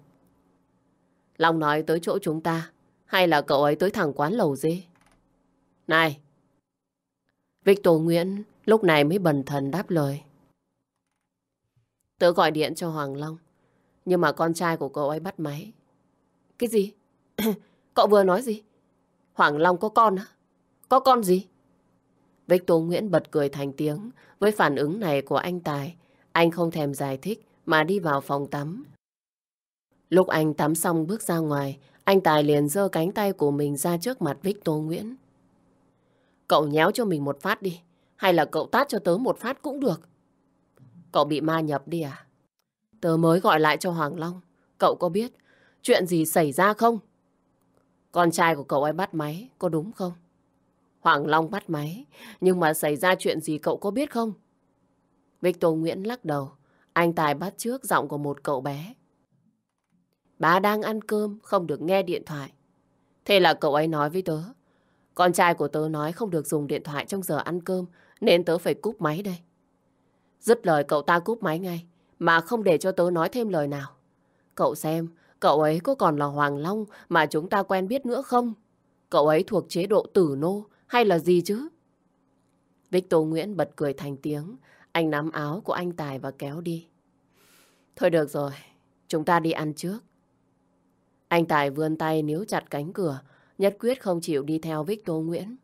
Long nói tới chỗ chúng ta, hay là cậu ấy tới thẳng quán lầu dê? Này! Victor Nguyễn lúc này mới bần thần đáp lời. Tớ gọi điện cho Hoàng Long, nhưng mà con trai của cậu ấy bắt máy. Cái gì? cậu vừa nói gì? Hoàng Long có con á? Có con gì? Victor Nguyễn bật cười thành tiếng. Với phản ứng này của anh Tài, anh không thèm giải thích mà đi vào phòng tắm. Lúc anh tắm xong bước ra ngoài, anh Tài liền giơ cánh tay của mình ra trước mặt Victor Nguyễn. Cậu nhéo cho mình một phát đi, hay là cậu tát cho tớ một phát cũng được. Cậu bị ma nhập đi à? Tớ mới gọi lại cho Hoàng Long. Cậu có biết chuyện gì xảy ra không? Con trai của cậu ấy bắt máy, có đúng không? Hoàng Long bắt máy, nhưng mà xảy ra chuyện gì cậu có biết không? Victor Nguyễn lắc đầu, anh Tài bắt trước giọng của một cậu bé. Bà đang ăn cơm, không được nghe điện thoại. Thế là cậu ấy nói với tớ. Con trai của tớ nói không được dùng điện thoại trong giờ ăn cơm, nên tớ phải cúp máy đây. Dứt lời cậu ta cúp máy ngay, mà không để cho tớ nói thêm lời nào. Cậu xem, cậu ấy có còn là Hoàng Long mà chúng ta quen biết nữa không? Cậu ấy thuộc chế độ tử nô hay là gì chứ? Victor Nguyễn bật cười thành tiếng. Anh nắm áo của anh Tài và kéo đi. Thôi được rồi, chúng ta đi ăn trước. Anh Tài vươn tay níu chặt cánh cửa, nhất quyết không chịu đi theo Victor Nguyễn.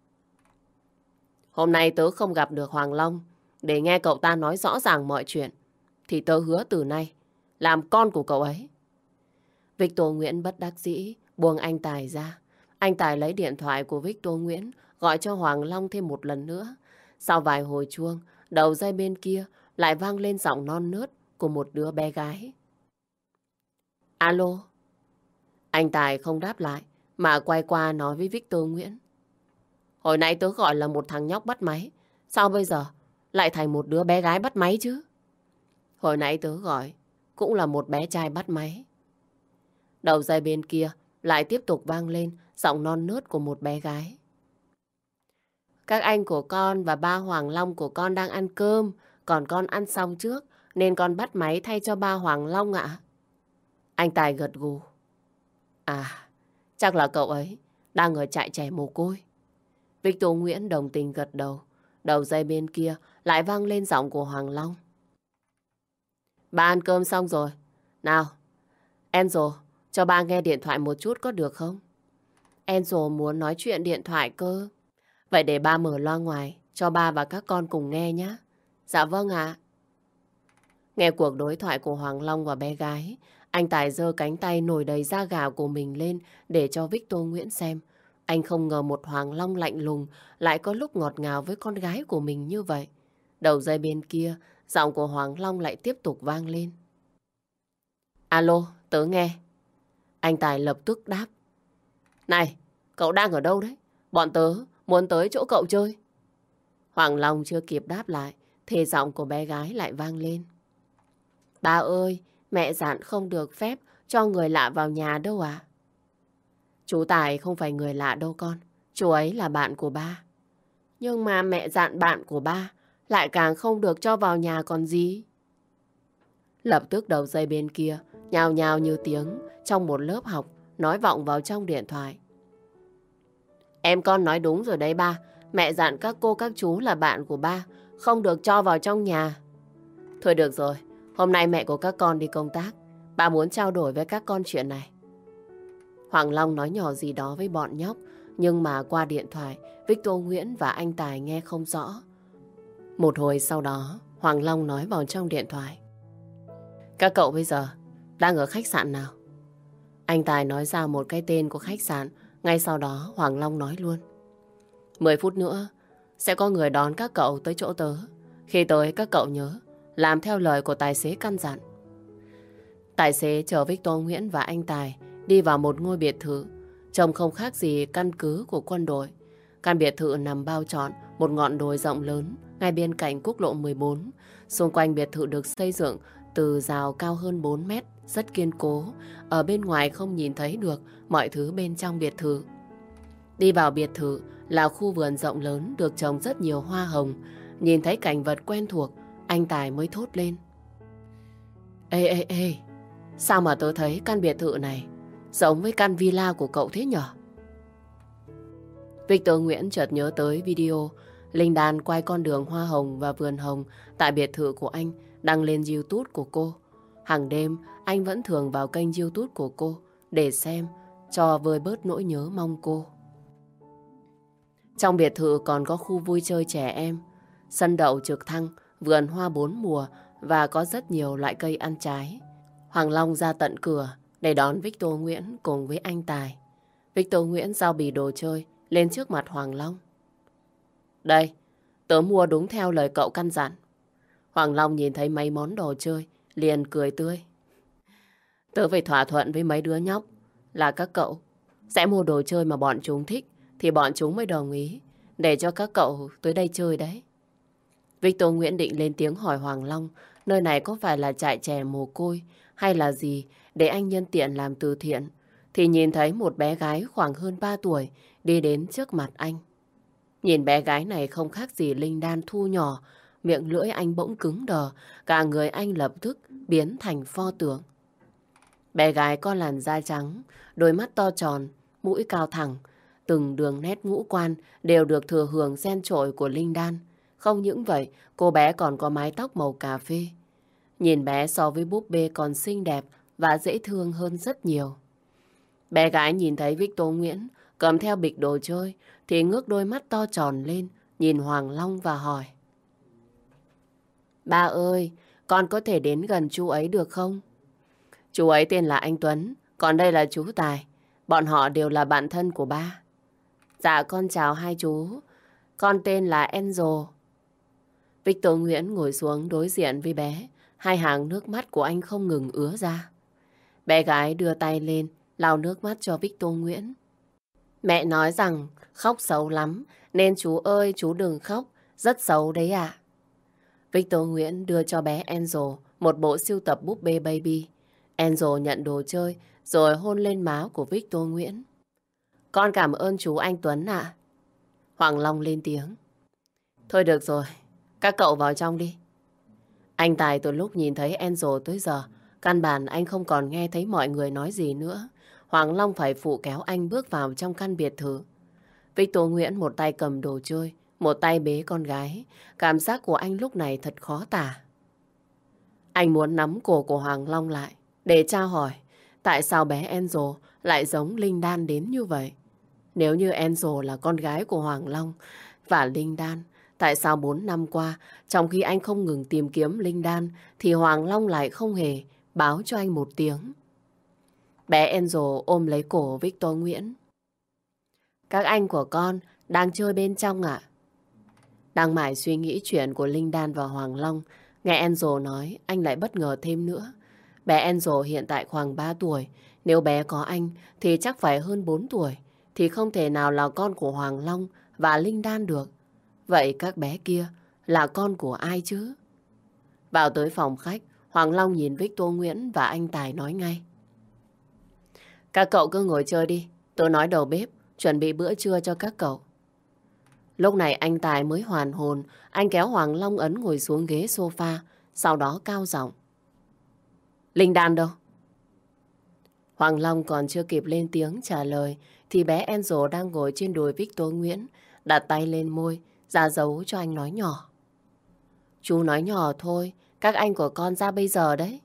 Hôm nay tớ không gặp được Hoàng Long để nghe cậu ta nói rõ ràng mọi chuyện, thì tớ hứa từ nay làm con của cậu ấy. Victor Nguyễn bất đắc dĩ buông anh Tài ra. Anh Tài lấy điện thoại của Victor Nguyễn gọi cho Hoàng Long thêm một lần nữa. Sau vài hồi chuông, đầu dây bên kia lại vang lên giọng non nớt của một đứa bé gái. Alo? Anh Tài không đáp lại, mà quay qua nói với Victor Nguyễn. Hồi nãy tớ gọi là một thằng nhóc bắt máy. Sao bây giờ lại thành một đứa bé gái bắt máy chứ? Hồi nãy tớ gọi cũng là một bé trai bắt máy. Đầu dây bên kia lại tiếp tục vang lên giọng non nớt của một bé gái. Các anh của con và ba Hoàng Long của con đang ăn cơm, còn con ăn xong trước, nên con bắt máy thay cho ba Hoàng Long ạ. Anh Tài gật gù. À, chắc là cậu ấy đang ở trại trẻ mồ côi. Victor Nguyễn đồng tình gật đầu. Đầu dây bên kia lại vang lên giọng của Hoàng Long. Ba ăn cơm xong rồi. Nào, Enzo, cho ba nghe điện thoại một chút có được không? Enzo muốn nói chuyện điện thoại cơ. Vậy để ba mở loa ngoài, cho ba và các con cùng nghe nhé. Dạ vâng ạ. Nghe cuộc đối thoại của Hoàng Long và bé gái, anh Tài giơ cánh tay nổi đầy da gà của mình lên để cho Victor Nguyễn xem. Anh không ngờ một Hoàng Long lạnh lùng lại có lúc ngọt ngào với con gái của mình như vậy. Đầu dây bên kia, giọng của Hoàng Long lại tiếp tục vang lên. Alo, tớ nghe. Anh Tài lập tức đáp. Này, cậu đang ở đâu đấy? Bọn tớ muốn tới chỗ cậu chơi. Hoàng Long chưa kịp đáp lại, thì giọng của bé gái lại vang lên. Ba ơi, mẹ dặn không được phép cho người lạ vào nhà đâu à? Chú Tài không phải người lạ đâu con, chú ấy là bạn của ba. Nhưng mà mẹ dặn bạn của ba lại càng không được cho vào nhà còn gì. Lập tức đầu dây bên kia, nhào nhào như tiếng trong một lớp học, nói vọng vào trong điện thoại. Em con nói đúng rồi đấy ba. Mẹ dặn các cô các chú là bạn của ba, không được cho vào trong nhà. Thôi được rồi, hôm nay mẹ của các con đi công tác. Ba muốn trao đổi với các con chuyện này. Hoàng Long nói nhỏ gì đó với bọn nhóc, nhưng mà qua điện thoại, Victor Nguyễn và anh Tài nghe không rõ. Một hồi sau đó, Hoàng Long nói vào trong điện thoại. Các cậu bây giờ đang ở khách sạn nào? Anh Tài nói ra một cái tên của khách sạn ngay sau đó Hoàng Long nói luôn. Mười phút nữa sẽ có người đón các cậu tới chỗ tớ. Khi tới các cậu nhớ làm theo lời của tài xế căn dặn. Tài xế chở Victor Nguyễn và anh Tài đi vào một ngôi biệt thự. Trông không khác gì căn cứ của quân đội. Căn biệt thự nằm bao trọn một ngọn đồi rộng lớn ngay bên cạnh quốc lộ 14. Xung quanh biệt thự được xây dựng từ rào cao hơn 4 mét, rất kiên cố. Ở bên ngoài không nhìn thấy được mọi thứ bên trong biệt thự. Đi vào biệt thự là khu vườn rộng lớn được trồng rất nhiều hoa hồng. nhìn thấy cảnh vật quen thuộc, anh Tài mới thốt lên. Ê, ê, ê, sao mà tớ thấy căn biệt thự này giống với căn villa của cậu thế nhở? Victor Nguyễn chợt nhớ tới video Linh Đan quay con đường hoa hồng và vườn hồng tại biệt thự của anh đăng lên YouTube của cô. Hàng đêm, anh vẫn thường vào kênh YouTube của cô để xem, cho vơi bớt nỗi nhớ mong cô. Trong biệt thự còn có khu vui chơi trẻ em, sân đậu trực thăng, vườn hoa bốn mùa và có rất nhiều loại cây ăn trái. Hoàng Long ra tận cửa để đón Victor Nguyễn cùng với anh Tài. Victor Nguyễn giao bì đồ chơi lên trước mặt Hoàng Long. Đây, tớ mua đúng theo lời cậu căn dặn. Hoàng Long nhìn thấy mấy món đồ chơi, liền cười tươi. Tớ phải thỏa thuận với mấy đứa nhóc là các cậu sẽ mua đồ chơi mà bọn chúng thích thì bọn chúng mới đồng ý để cho các cậu tới đây chơi đấy. Victor Nguyễn định lên tiếng hỏi Hoàng Long nơi này có phải là trại trẻ mồ côi hay là gì để anh nhân tiện làm từ thiện thì nhìn thấy một bé gái khoảng hơn 3 tuổi đi đến trước mặt anh. Nhìn bé gái này không khác gì Linh Đan thu nhỏ, miệng lưỡi anh bỗng cứng đờ, cả người anh lập tức biến thành pho tượng. Bé gái có làn da trắng, đôi mắt to tròn, mũi cao thẳng, từng đường nét ngũ quan đều được thừa hưởng xen trội của Linh Đan. Không những vậy, cô bé còn có mái tóc màu cà phê. Nhìn bé so với búp bê còn xinh đẹp và dễ thương hơn rất nhiều. Bé gái nhìn thấy Victor Nguyễn cầm theo bịch đồ chơi thì ngước đôi mắt to tròn lên, nhìn Hoàng Long và hỏi. Ba ơi, con có thể đến gần chú ấy được không? Chú ấy tên là anh Tuấn, còn đây là chú Tài. Bọn họ đều là bạn thân của ba. Dạ con chào hai chú. Con tên là Enzo. Victor Nguyễn ngồi xuống đối diện với bé. Hai hàng nước mắt của anh không ngừng ứa ra. Bé gái đưa tay lên, lau nước mắt cho Victor Nguyễn. Mẹ nói rằng khóc xấu lắm, nên chú ơi chú đừng khóc, rất xấu đấy ạ. À. Victor Nguyễn đưa cho bé Enzo một bộ siêu tập búp bê baby. Enzo nhận đồ chơi rồi hôn lên má của Victor Nguyễn. Con cảm ơn chú anh Tuấn ạ. Hoàng Long lên tiếng. Thôi được rồi, các cậu vào trong đi. Anh Tài từ lúc nhìn thấy Enzo tới giờ, căn bản anh không còn nghe thấy mọi người nói gì nữa. Hoàng Long phải phụ kéo anh bước vào trong căn biệt thự. Victor Nguyễn một tay cầm đồ chơi, một tay bế con gái. Cảm giác của anh lúc này thật khó tả. Anh muốn nắm cổ của Hoàng Long lại để tra hỏi tại sao bé Enzo lại giống Linh Đan đến như vậy. Nếu như Enzo là con gái của Hoàng Long và Linh Đan, tại sao 4 năm qua, trong khi anh không ngừng tìm kiếm Linh Đan, thì Hoàng Long lại không hề báo cho anh một tiếng. Bé Enzo ôm lấy cổ Victor Nguyễn. Các anh của con đang chơi bên trong ạ. Đang mải suy nghĩ chuyện của Linh Đan và Hoàng Long, nghe Enzo nói anh lại bất ngờ thêm nữa. Bé Enzo hiện tại khoảng 3 tuổi, nếu bé có anh thì chắc phải hơn 4 tuổi, thì không thể nào là con của Hoàng Long và Linh Đan được. Vậy các bé kia là con của ai chứ? Vào tới phòng khách, Hoàng Long nhìn Victor Nguyễn và anh Tài nói ngay. Các cậu cứ ngồi chơi đi, tôi nói đầu bếp, chuẩn bị bữa trưa cho các cậu. Lúc này anh Tài mới hoàn hồn, anh kéo Hoàng Long ấn ngồi xuống ghế sofa, sau đó cao giọng. Linh Đan đâu? Hoàng Long còn chưa kịp lên tiếng trả lời, thì bé Enzo đang ngồi trên đùi Victor Nguyễn, đặt tay lên môi, ra dấu cho anh nói nhỏ. Chú nói nhỏ thôi, các anh của con ra bây giờ đấy.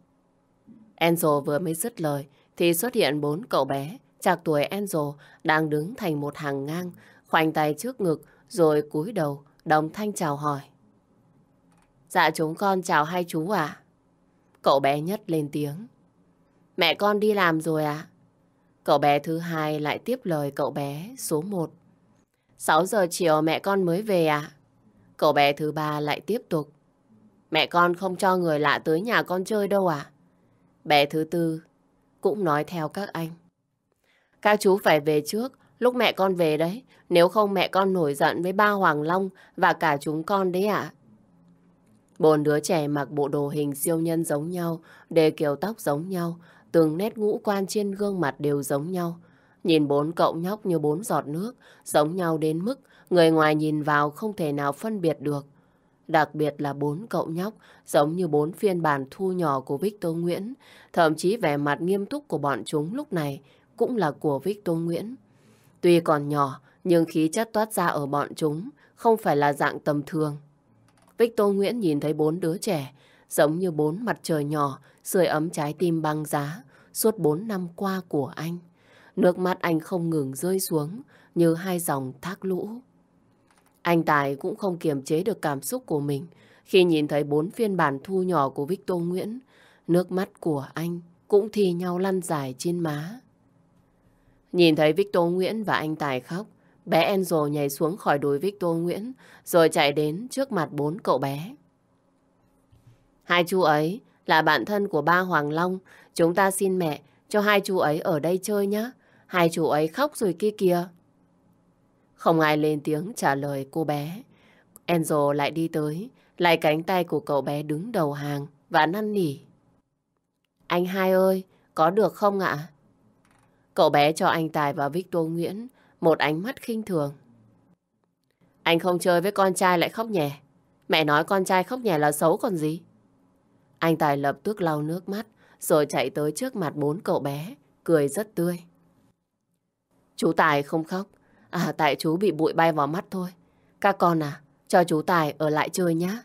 Enzo vừa mới dứt lời, thì xuất hiện bốn cậu bé, chạc tuổi Enzo đang đứng thành một hàng ngang, khoanh tay trước ngực rồi cúi đầu đồng thanh chào hỏi. Dạ chúng con chào hai chú ạ. Cậu bé nhất lên tiếng. Mẹ con đi làm rồi ạ. Cậu bé thứ hai lại tiếp lời cậu bé số một. 6 giờ chiều mẹ con mới về ạ. Cậu bé thứ ba lại tiếp tục. Mẹ con không cho người lạ tới nhà con chơi đâu ạ. Bé thứ tư cũng nói theo các anh. Các chú phải về trước, lúc mẹ con về đấy, nếu không mẹ con nổi giận với ba Hoàng Long và cả chúng con đấy ạ. Bốn đứa trẻ mặc bộ đồ hình siêu nhân giống nhau, đề kiểu tóc giống nhau, từng nét ngũ quan trên gương mặt đều giống nhau. Nhìn bốn cậu nhóc như bốn giọt nước, giống nhau đến mức người ngoài nhìn vào không thể nào phân biệt được. Đặc biệt là bốn cậu nhóc, giống như bốn phiên bản thu nhỏ của Victor Nguyễn. Thậm chí vẻ mặt nghiêm túc của bọn chúng lúc này cũng là của Victor Nguyễn. Tuy còn nhỏ, nhưng khí chất toát ra ở bọn chúng không phải là dạng tầm thường. Victor Nguyễn nhìn thấy bốn đứa trẻ, giống như bốn mặt trời nhỏ, sưởi ấm trái tim băng giá suốt bốn năm qua của anh. Nước mắt anh không ngừng rơi xuống như hai dòng thác lũ. Anh Tài cũng không kiềm chế được cảm xúc của mình khi nhìn thấy bốn phiên bản thu nhỏ của Victor Nguyễn. Nước mắt của anh cũng thi nhau lăn dài trên má. Nhìn thấy Victor Nguyễn và anh Tài khóc, bé Enzo nhảy xuống khỏi đùi Victor Nguyễn rồi chạy đến trước mặt bốn cậu bé. Hai chú ấy là bạn thân của ba Hoàng Long. Chúng ta xin mẹ cho hai chú ấy ở đây chơi nhé. Hai chú ấy khóc rồi kia kìa. Không ai lên tiếng trả lời cô bé. Enzo lại đi tới, lại cánh tay của cậu bé đứng đầu hàng và năn nỉ. Anh hai ơi, có được không ạ? Cậu bé cho anh Tài và Victor Nguyễn một ánh mắt khinh thường. Anh không chơi với con trai lại khóc nhè. Mẹ nói con trai khóc nhè là xấu còn gì. Anh Tài lập tức lau nước mắt rồi chạy tới trước mặt bốn cậu bé, cười rất tươi. Chú Tài không khóc, à tại chú bị bụi bay vào mắt thôi. Các con à, cho chú Tài ở lại chơi nhé.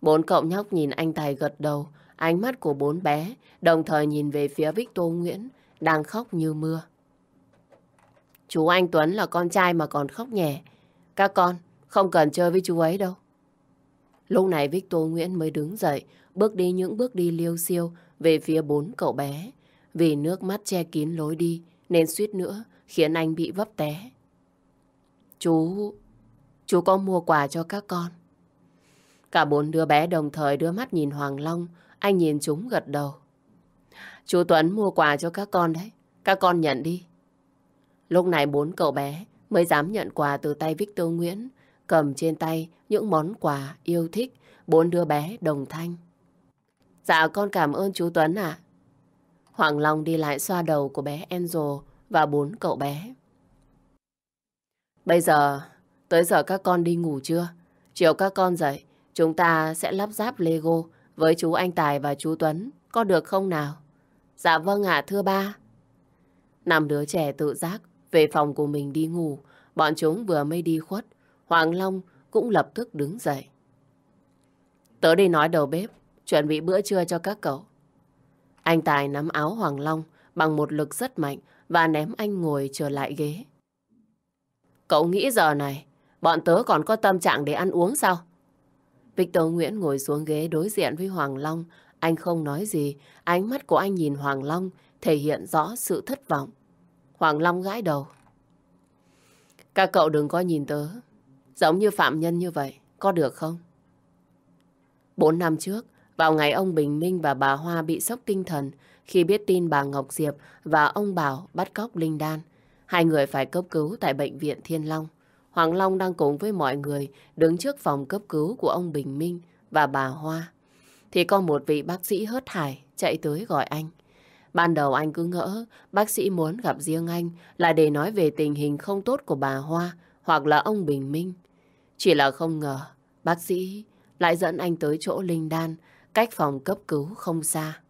Bốn cậu nhóc nhìn anh Tài gật đầu, ánh mắt của bốn bé đồng thời nhìn về phía Victor Nguyễn đang khóc như mưa. Chú anh Tuấn là con trai mà còn khóc nhẹ. Các con không cần chơi với chú ấy đâu. Lúc này Victor Nguyễn mới đứng dậy, bước đi những bước đi liêu siêu về phía bốn cậu bé. Vì nước mắt che kín lối đi nên suýt nữa khiến anh bị vấp té. Chú... chú có mua quà cho các con. Cả bốn đứa bé đồng thời đưa mắt nhìn Hoàng Long, anh nhìn chúng gật đầu. Chú Tuấn mua quà cho các con đấy, các con nhận đi. Lúc này bốn cậu bé mới dám nhận quà từ tay Victor Nguyễn, cầm trên tay những món quà yêu thích, bốn đứa bé đồng thanh. Dạ con cảm ơn chú Tuấn ạ. Hoàng Long đi lại xoa đầu của bé Enzo và bốn cậu bé. Bây giờ, tới giờ các con đi ngủ chưa? Chiều các con dậy, chúng ta sẽ lắp ráp Lego với chú Anh Tài và chú Tuấn. Có được không nào? Dạ vâng ạ, thưa ba. Năm đứa trẻ tự giác về phòng của mình đi ngủ. Bọn chúng vừa mới đi khuất. Hoàng Long cũng lập tức đứng dậy. Tớ đi nói đầu bếp, chuẩn bị bữa trưa cho các cậu. Anh Tài nắm áo Hoàng Long bằng một lực rất mạnh và ném anh ngồi trở lại ghế. Cậu nghĩ giờ này, bọn tớ còn có tâm trạng để ăn uống sao? Victor Nguyễn ngồi xuống ghế đối diện với Hoàng Long. Anh không nói gì, ánh mắt của anh nhìn Hoàng Long thể hiện rõ sự thất vọng. Hoàng Long gãi đầu. Các cậu đừng có nhìn tớ, giống như phạm nhân như vậy, có được không? Bốn năm trước, vào ngày ông Bình Minh và bà Hoa bị sốc tinh thần khi biết tin bà Ngọc Diệp và ông Bảo bắt cóc Linh Đan, hai người phải cấp cứu tại bệnh viện Thiên Long. Hoàng Long đang cùng với mọi người đứng trước phòng cấp cứu của ông Bình Minh và bà Hoa. Thì có một vị bác sĩ hớt hải chạy tới gọi anh. Ban đầu anh cứ ngỡ, bác sĩ muốn gặp riêng anh là để nói về tình hình không tốt của bà Hoa hoặc là ông Bình Minh. Chỉ là không ngờ, bác sĩ lại dẫn anh tới chỗ Linh Đan, cách phòng cấp cứu không xa.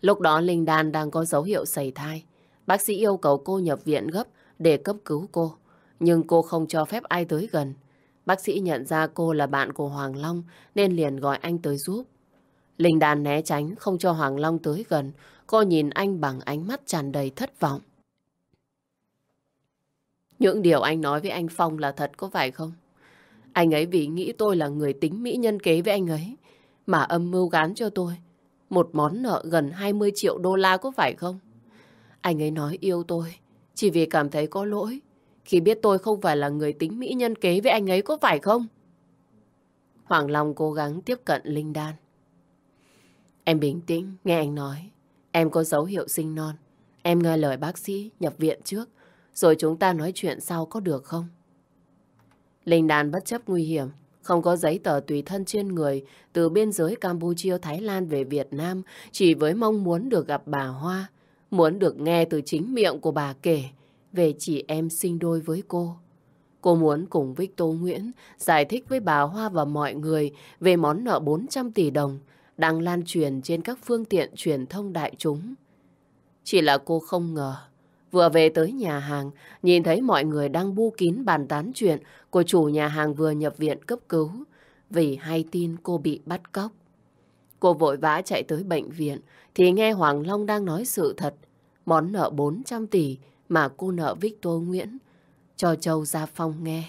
Lúc đó Linh Đan đang có dấu hiệu sẩy thai. Bác sĩ yêu cầu cô nhập viện gấp để cấp cứu cô. Nhưng cô không cho phép ai tới gần. Bác sĩ nhận ra cô là bạn của Hoàng Long nên liền gọi anh tới giúp. Linh Đan né tránh, không cho Hoàng Long tới gần. Cô nhìn anh bằng ánh mắt tràn đầy thất vọng. Những điều anh nói với anh Phong là thật có phải không? Anh ấy vì nghĩ tôi là người tính mỹ nhân kế với anh ấy, mà âm mưu gán cho tôi một món nợ gần 20 triệu đô la có phải không? Anh ấy nói yêu tôi, chỉ vì cảm thấy có lỗi khi biết tôi không phải là người tính mỹ nhân kế với anh ấy có phải không? Hoàng Long cố gắng tiếp cận Linh Đan. Em bình tĩnh, nghe anh nói. Em có dấu hiệu sinh non. Em nghe lời bác sĩ nhập viện trước, rồi chúng ta nói chuyện sau có được không? Linh đàn bất chấp nguy hiểm, không có giấy tờ tùy thân trên người từ biên giới Campuchia, Thái Lan về Việt Nam chỉ với mong muốn được gặp bà Hoa, muốn được nghe từ chính miệng của bà kể về chị em sinh đôi với cô. Cô muốn cùng Victor Nguyễn giải thích với bà Hoa và mọi người về món nợ 400 tỷ đồng đang lan truyền trên các phương tiện truyền thông đại chúng. Chỉ là cô không ngờ, vừa về tới nhà hàng, nhìn thấy mọi người đang bu kín bàn tán chuyện của chủ nhà hàng vừa nhập viện cấp cứu vì hay tin cô bị bắt cóc. Cô vội vã chạy tới bệnh viện thì nghe Hoàng Long đang nói sự thật. Món nợ 400 tỷ mà cô nợ Victor Nguyễn cho Châu Gia Phong nghe.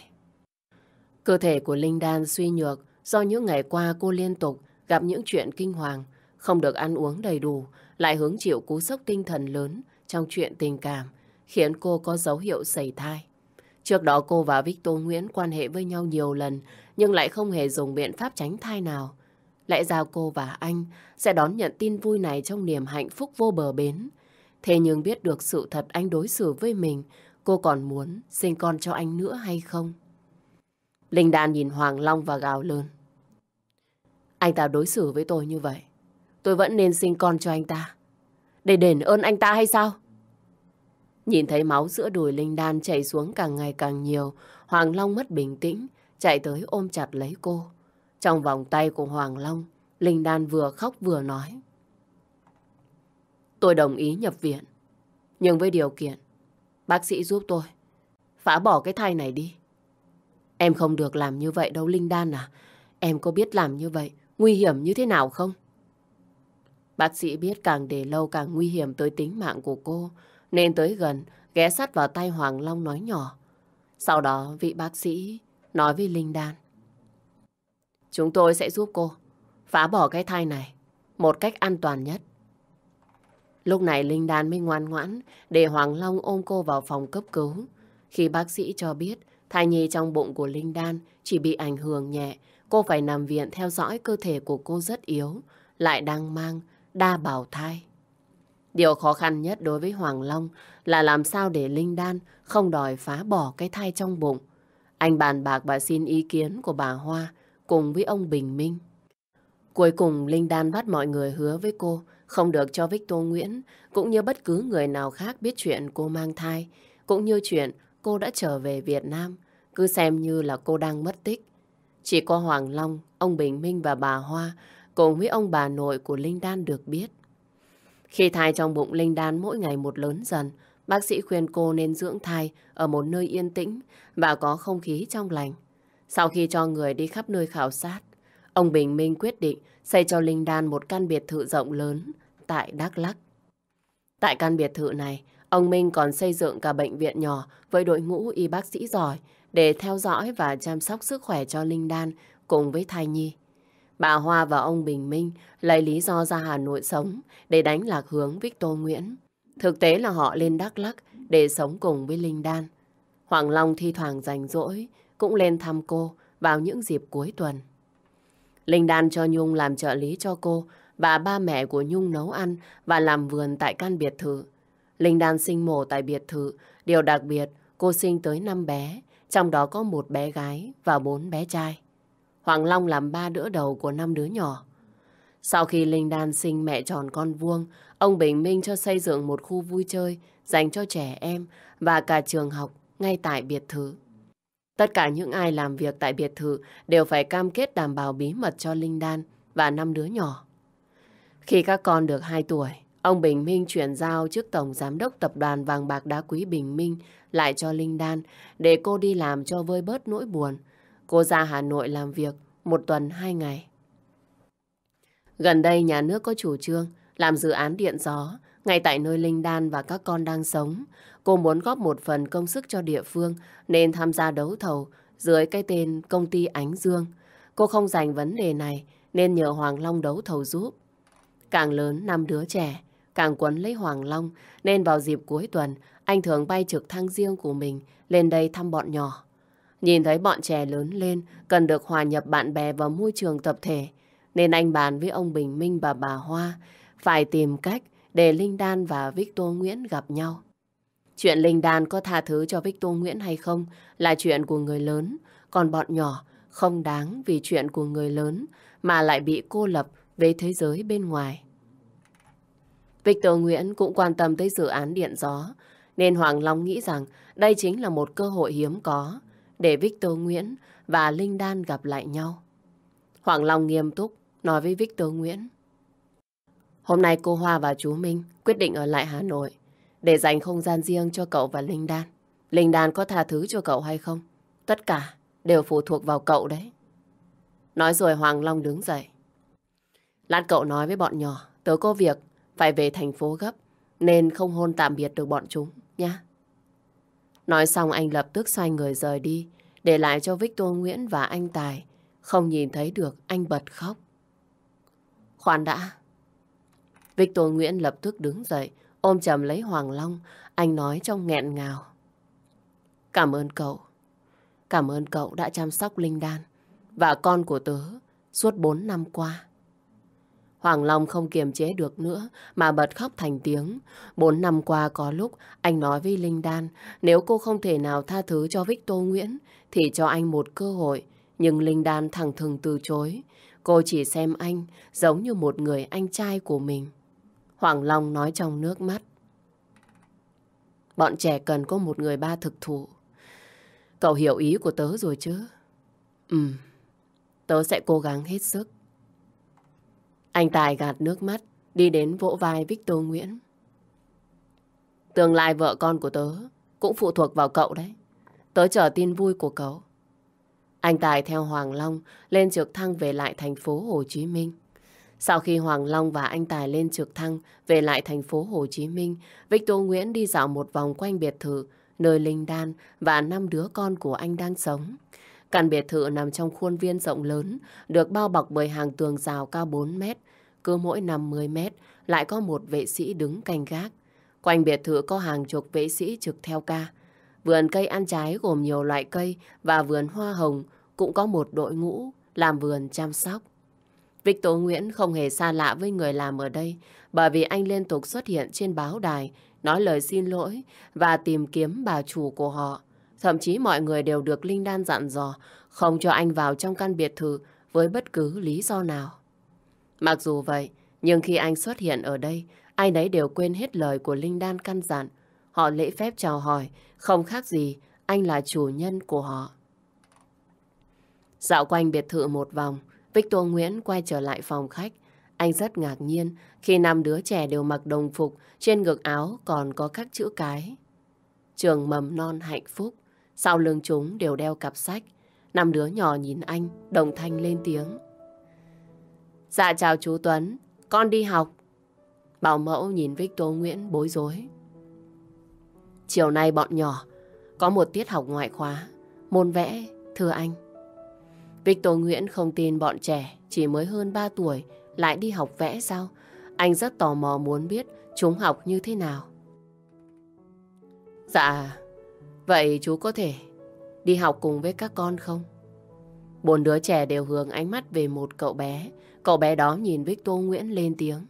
Cơ thể của Linh Đan suy nhược do những ngày qua cô liên tục gặp những chuyện kinh hoàng, không được ăn uống đầy đủ, lại hứng chịu cú sốc tinh thần lớn trong chuyện tình cảm, khiến cô có dấu hiệu sẩy thai. Trước đó cô và Victor Nguyễn quan hệ với nhau nhiều lần, nhưng lại không hề dùng biện pháp tránh thai nào. Lẽ ra cô và anh sẽ đón nhận tin vui này trong niềm hạnh phúc vô bờ bến. Thế nhưng biết được sự thật anh đối xử với mình, cô còn muốn sinh con cho anh nữa hay không? Linh Đan nhìn Hoàng Long và gào lớn. Anh ta đối xử với tôi như vậy. Tôi vẫn nên sinh con cho anh ta. Để đền ơn anh ta hay sao? Nhìn thấy máu giữa đùi Linh Đan chảy xuống càng ngày càng nhiều, Hoàng Long mất bình tĩnh, chạy tới ôm chặt lấy cô. Trong vòng tay của Hoàng Long, Linh Đan vừa khóc vừa nói. Tôi đồng ý nhập viện, nhưng với điều kiện, bác sĩ giúp tôi, phá bỏ cái thai này đi. Em không được làm như vậy đâu Linh Đan à. Em có biết làm như vậy nguy hiểm như thế nào không? Bác sĩ biết càng để lâu càng nguy hiểm tới tính mạng của cô, nên tới gần, ghé sát vào tay Hoàng Long nói nhỏ. Sau đó vị bác sĩ nói với Linh Đan. Chúng tôi sẽ giúp cô phá bỏ cái thai này một cách an toàn nhất. Lúc này Linh Đan mới ngoan ngoãn để Hoàng Long ôm cô vào phòng cấp cứu. Khi bác sĩ cho biết thai nhi trong bụng của Linh Đan chỉ bị ảnh hưởng nhẹ, cô phải nằm viện theo dõi cơ thể của cô rất yếu, lại đang mang đa bào thai. Điều khó khăn nhất đối với Hoàng Long là làm sao để Linh Đan không đòi phá bỏ cái thai trong bụng. Anh bàn bạc và xin ý kiến của bà Hoa cùng với ông Bình Minh. Cuối cùng Linh Đan bắt mọi người hứa với cô không được cho Victor Nguyễn cũng như bất cứ người nào khác biết chuyện cô mang thai cũng như chuyện cô đã trở về Việt Nam cứ xem như là cô đang mất tích. Chỉ có Hoàng Long, ông Bình Minh và bà Hoa cùng với ông bà nội của Linh Đan được biết. Khi thai trong bụng Linh Đan mỗi ngày một lớn dần, bác sĩ khuyên cô nên dưỡng thai ở một nơi yên tĩnh và có không khí trong lành. Sau khi cho người đi khắp nơi khảo sát, ông Bình Minh quyết định xây cho Linh Đan một căn biệt thự rộng lớn tại Đắk Lắk. Tại căn biệt thự này, ông Minh còn xây dựng cả bệnh viện nhỏ với đội ngũ y bác sĩ giỏi để theo dõi và chăm sóc sức khỏe cho Linh Đan cùng với thai nhi. Bà Hoa và ông Bình Minh lấy lý do ra Hà Nội sống để đánh lạc hướng Victor Nguyễn. Thực tế là họ lên Đắk Lắk để sống cùng với Linh Đan. Hoàng Long thi thoảng rảnh rỗi cũng lên thăm cô vào những dịp cuối tuần. Linh Đan cho Nhung làm trợ lý cho cô và ba mẹ của Nhung nấu ăn và làm vườn tại căn biệt thự. Linh Đan sinh mổ tại biệt thự. Điều đặc biệt, cô sinh tới năm bé, trong đó có một bé gái và bốn bé trai. Hoàng Long làm ba đỡ đầu của năm đứa nhỏ. Sau khi Linh Đan sinh mẹ tròn con vuông, ông Bình Minh cho xây dựng một khu vui chơi dành cho trẻ em và cả trường học ngay tại biệt thự. Tất cả những ai làm việc tại biệt thự đều phải cam kết đảm bảo bí mật cho Linh Đan và năm đứa nhỏ. Khi các con được 2 tuổi, ông Bình Minh chuyển giao trước Tổng Giám đốc Tập đoàn Vàng Bạc Đá Quý Bình Minh lại cho Linh Đan để cô đi làm cho vơi bớt nỗi buồn. Cô ra Hà Nội làm việc một tuần hai ngày. Gần đây nhà nước có chủ trương làm dự án điện gió ngay tại nơi Linh Đan và các con đang sống. Cô muốn góp một phần công sức cho địa phương nên tham gia đấu thầu dưới cái tên công ty Ánh Dương. Cô không dành vấn đề này nên nhờ Hoàng Long đấu thầu giúp. Càng lớn năm đứa trẻ, càng quấn lấy Hoàng Long nên vào dịp cuối tuần anh thường bay trực thăng riêng của mình lên đây thăm bọn nhỏ. Nhìn thấy bọn trẻ lớn lên cần được hòa nhập bạn bè vào môi trường tập thể nên anh bàn với ông Bình Minh và bà Hoa phải tìm cách để Linh Đan và Victor Nguyễn gặp nhau. Chuyện Linh Đan có tha thứ cho Victor Nguyễn hay không là chuyện của người lớn, còn bọn nhỏ không đáng vì chuyện của người lớn mà lại bị cô lập với thế giới bên ngoài. Victor Nguyễn cũng quan tâm tới dự án điện gió, nên Hoàng Long nghĩ rằng đây chính là một cơ hội hiếm có để Victor Nguyễn và Linh Đan gặp lại nhau. Hoàng Long nghiêm túc nói với Victor Nguyễn. Hôm nay cô Hoa và chú Minh quyết định ở lại Hà Nội để dành không gian riêng cho cậu và Linh Đan. Linh Đan có tha thứ cho cậu hay không? Tất cả đều phụ thuộc vào cậu đấy. Nói rồi Hoàng Long đứng dậy. Lát cậu nói với bọn nhỏ, tớ có việc, phải về thành phố gấp, nên không hôn tạm biệt được bọn chúng, nha. Nói xong anh lập tức xoay người rời đi, để lại cho Victor Nguyễn và anh Tài. Không nhìn thấy được, anh bật khóc. Khoan đã. Victor Nguyễn lập tức đứng dậy, ôm chầm lấy Hoàng Long. Anh nói trong nghẹn ngào. Cảm ơn cậu. Cảm ơn cậu đã chăm sóc Linh Đan và con của tớ suốt 4 năm qua. Hoàng Long không kiềm chế được nữa mà bật khóc thành tiếng. Bốn năm qua có lúc anh nói với Linh Đan nếu cô không thể nào tha thứ cho Victor Nguyễn thì cho anh một cơ hội. Nhưng Linh Đan thẳng thừng từ chối. Cô chỉ xem anh giống như một người anh trai của mình. Hoàng Long nói trong nước mắt. Bọn trẻ cần có một người ba thực thụ. Cậu hiểu ý của tớ rồi chứ? Ừ, tớ sẽ cố gắng hết sức. Anh Tài gạt nước mắt, đi đến vỗ vai Victor Nguyễn. Tương lai vợ con của tớ cũng phụ thuộc vào cậu đấy. Tớ chờ tin vui của cậu. Anh Tài theo Hoàng Long lên trực thăng về lại thành phố Hồ Chí Minh. Sau khi Hoàng Long và anh Tài lên trực thăng về lại thành phố Hồ Chí Minh, Victor Nguyễn đi dạo một vòng quanh biệt thự nơi Linh Đan và năm đứa con của anh đang sống. Căn biệt thự nằm trong khuôn viên rộng lớn, được bao bọc bởi hàng tường rào cao 4 mét. Cứ mỗi 50 mét, lại có một vệ sĩ đứng canh gác. Quanh biệt thự có hàng chục vệ sĩ trực theo ca. Vườn cây ăn trái gồm nhiều loại cây và vườn hoa hồng, cũng có một đội ngũ làm vườn chăm sóc. Victor Nguyễn không hề xa lạ với người làm ở đây, bởi vì anh liên tục xuất hiện trên báo đài, nói lời xin lỗi và tìm kiếm bà chủ của họ. Thậm chí mọi người đều được Linh Đan dặn dò, không cho anh vào trong căn biệt thự với bất cứ lý do nào. Mặc dù vậy, nhưng khi anh xuất hiện ở đây, ai nấy đều quên hết lời của Linh Đan căn dặn. Họ lễ phép chào hỏi, không khác gì anh là chủ nhân của họ. Dạo quanh biệt thự một vòng, Victor Nguyễn quay trở lại phòng khách. Anh rất ngạc nhiên khi năm đứa trẻ đều mặc đồng phục, trên ngực áo còn có các chữ cái. Trường mầm non hạnh phúc, sau lưng chúng đều đeo cặp sách. Năm đứa nhỏ nhìn anh, đồng thanh lên tiếng. Dạ chào chú Tuấn, con đi học. Bảo mẫu nhìn Victor Nguyễn bối rối. Chiều nay bọn nhỏ có một tiết học ngoại khóa, môn vẽ, thưa anh. Victor Nguyễn không tin bọn trẻ chỉ mới hơn 3 tuổi lại đi học vẽ sao? Anh rất tò mò muốn biết chúng học như thế nào. Dạ, vậy chú có thể đi học cùng với các con không? Bốn đứa trẻ đều hướng ánh mắt về một cậu bé. Cậu bé đó nhìn Victor Nguyễn lên tiếng.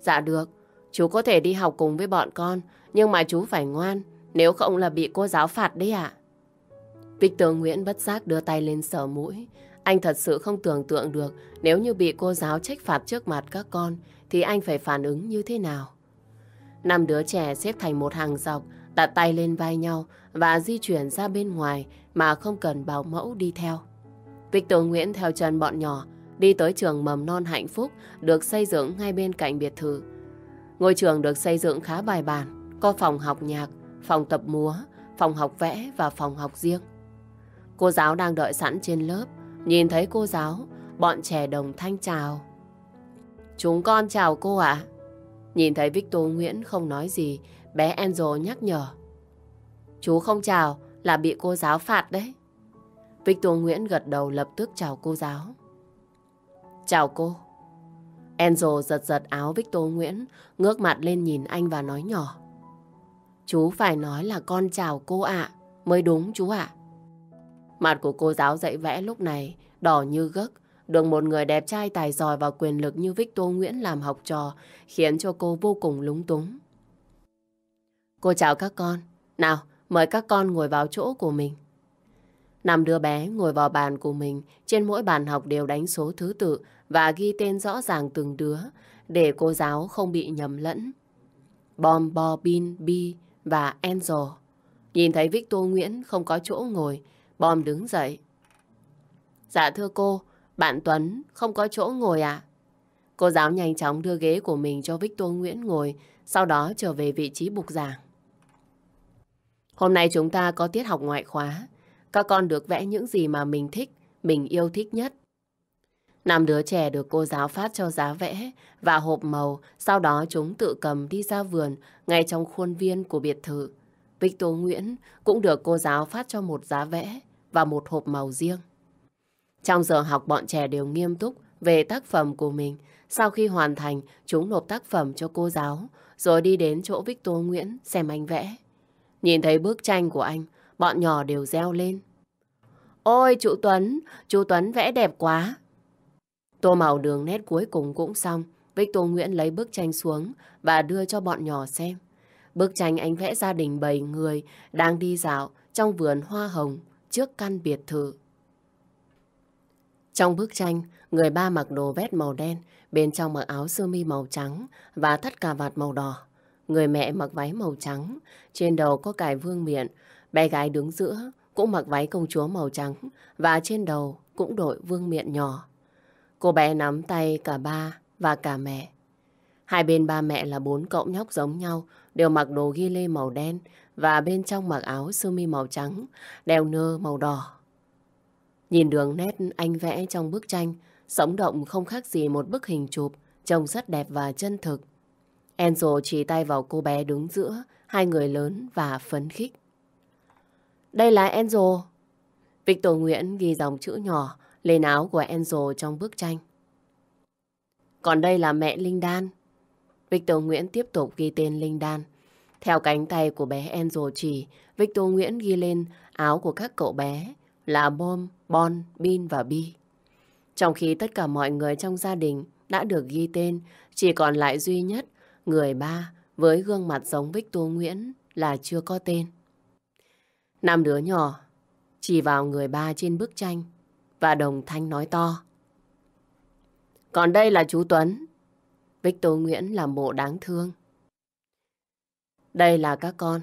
Dạ được, chú có thể đi học cùng với bọn con, nhưng mà chú phải ngoan, nếu không là bị cô giáo phạt đấy ạ. Victor Nguyễn bất giác đưa tay lên sờ mũi. Anh thật sự không tưởng tượng được nếu như bị cô giáo trách phạt trước mặt các con thì anh phải phản ứng như thế nào. Năm đứa trẻ xếp thành một hàng dọc, đặt tay lên vai nhau và di chuyển ra bên ngoài mà không cần bảo mẫu đi theo. Victor Nguyễn theo chân bọn nhỏ đi tới trường mầm non hạnh phúc được xây dựng ngay bên cạnh biệt thự. Ngôi trường được xây dựng khá bài bản, có phòng học nhạc, phòng tập múa, phòng học vẽ và phòng học riêng. Cô giáo đang đợi sẵn trên lớp, nhìn thấy cô giáo, bọn trẻ đồng thanh chào. Chúng con chào cô ạ. Nhìn thấy Victor Nguyễn không nói gì, bé Angel nhắc nhở. Chú không chào là bị cô giáo phạt đấy. Victor Nguyễn gật đầu lập tức chào cô giáo. Chào cô. Angel giật giật áo Victor Nguyễn, ngước mặt lên nhìn anh và nói nhỏ. Chú phải nói là con chào cô ạ, mới đúng chú ạ. Mặt của cô giáo dạy vẽ lúc này đỏ như gấc, được một người đẹp trai tài giỏi và quyền lực như Victor Nguyễn làm học trò khiến cho cô vô cùng lúng túng. Cô chào các con. Nào, mời các con ngồi vào chỗ của mình. Năm đứa bé ngồi vào bàn của mình, trên mỗi bàn học đều đánh số thứ tự và ghi tên rõ ràng từng đứa để cô giáo không bị nhầm lẫn. Bom, Bo, Bin, Bi và Enzo Nhìn thấy Victor Nguyễn không có chỗ ngồi, bom đứng dậy. Dạ thưa cô, bạn Tuấn không có chỗ ngồi à? Cô giáo nhanh chóng đưa ghế của mình cho Victor Nguyễn ngồi, sau đó trở về vị trí bục giảng. Hôm nay chúng ta có tiết học ngoại khóa. Các con được vẽ những gì mà mình thích, mình yêu thích nhất. Năm đứa trẻ được cô giáo phát cho giá vẽ và hộp màu, sau đó chúng tự cầm đi ra vườn ngay trong khuôn viên của biệt thự. Victor Nguyễn cũng được cô giáo phát cho một giá vẽ và một hộp màu riêng. Trong giờ học bọn trẻ đều nghiêm túc về tác phẩm của mình. Sau khi hoàn thành, chúng nộp tác phẩm cho cô giáo, rồi đi đến chỗ Victor Nguyễn xem anh vẽ. Nhìn thấy bức tranh của anh, bọn nhỏ đều reo lên. Ôi chú Tuấn, chú Tuấn vẽ đẹp quá. Tô màu đường nét cuối cùng cũng xong. Victor Nguyễn lấy bức tranh xuống và đưa cho bọn nhỏ xem. Bức tranh anh vẽ gia đình bảy người đang đi dạo trong vườn hoa hồng trước căn biệt thự. Trong bức tranh, người ba mặc đồ vét màu đen, bên trong mặc áo sơ mi màu trắng và thắt cà vạt màu đỏ. Người mẹ mặc váy màu trắng, trên đầu có cài vương miện. Bé gái đứng giữa cũng mặc váy công chúa màu trắng và trên đầu cũng đội vương miện nhỏ. Cô bé nắm tay cả ba và cả mẹ. Hai bên ba mẹ là bốn cậu nhóc giống nhau, đều mặc đồ ghi lê màu đen và bên trong mặc áo sơ mi màu trắng, đeo nơ màu đỏ. Nhìn đường nét anh vẽ trong bức tranh, sống động không khác gì một bức hình chụp, trông rất đẹp và chân thực. Enzo chỉ tay vào cô bé đứng giữa, hai người lớn và phấn khích. Đây là Enzo. Victor Nguyễn ghi dòng chữ nhỏ lên áo của Enzo trong bức tranh. Còn đây là mẹ Linh Đan. Victor Nguyễn tiếp tục ghi tên Linh Đan. Theo cánh tay của bé Enzo chỉ, Victor Nguyễn ghi lên áo của các cậu bé là Bom, Bon, Bin và Bi. Trong khi tất cả mọi người trong gia đình đã được ghi tên, chỉ còn lại duy nhất người ba với gương mặt giống Victor Nguyễn là chưa có tên. Năm đứa nhỏ chỉ vào người ba trên bức tranh và đồng thanh nói to. Còn đây là chú Tuấn. Victor Nguyễn là mộ đáng thương. Đây là các con.